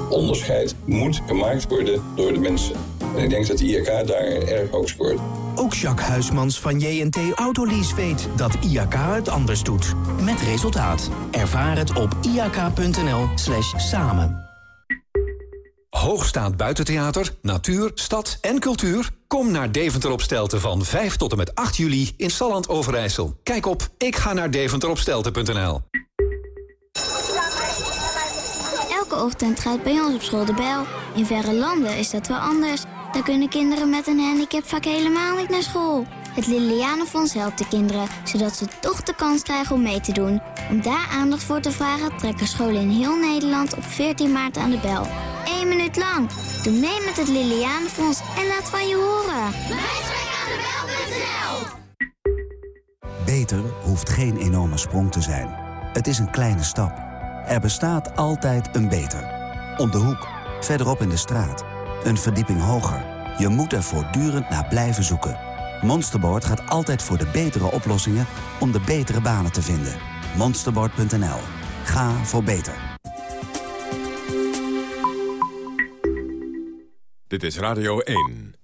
Onderscheid moet gemaakt worden door de mensen. En ik denk dat de IAK daar erg hoog scoort. Ook Jacques Huismans van JNT Autolease weet dat IAK het anders doet. Met resultaat. Ervaar het op iak.nl slash samen. Hoogstaand buitentheater, natuur, stad en cultuur? Kom Kom naar Deventer op Stelten van 5 tot en met 8 juli in Salland Overijssel. Kijk op ik ga naar deventeropstelten.nl. Ochtend gaat bij ons op school de bel. In verre landen is dat wel anders. Daar kunnen kinderen met een handicap vaak helemaal niet naar school. Het Lilianenfonds helpt de kinderen, zodat ze toch de kans krijgen om mee te doen. Om daar aandacht voor te vragen trekken scholen in heel Nederland op 14 maart aan de bel. Eén minuut lang. Doe mee met het Lilianenfonds en laat van je horen. Beter hoeft geen enorme sprong te zijn. Het is een kleine stap. Er bestaat altijd een beter. Om de hoek, verderop in de straat. Een verdieping hoger. Je moet er voortdurend naar blijven zoeken. Monsterboard gaat altijd voor de betere oplossingen om de betere banen te vinden. Monsterboard.nl. Ga voor beter. Dit is Radio 1.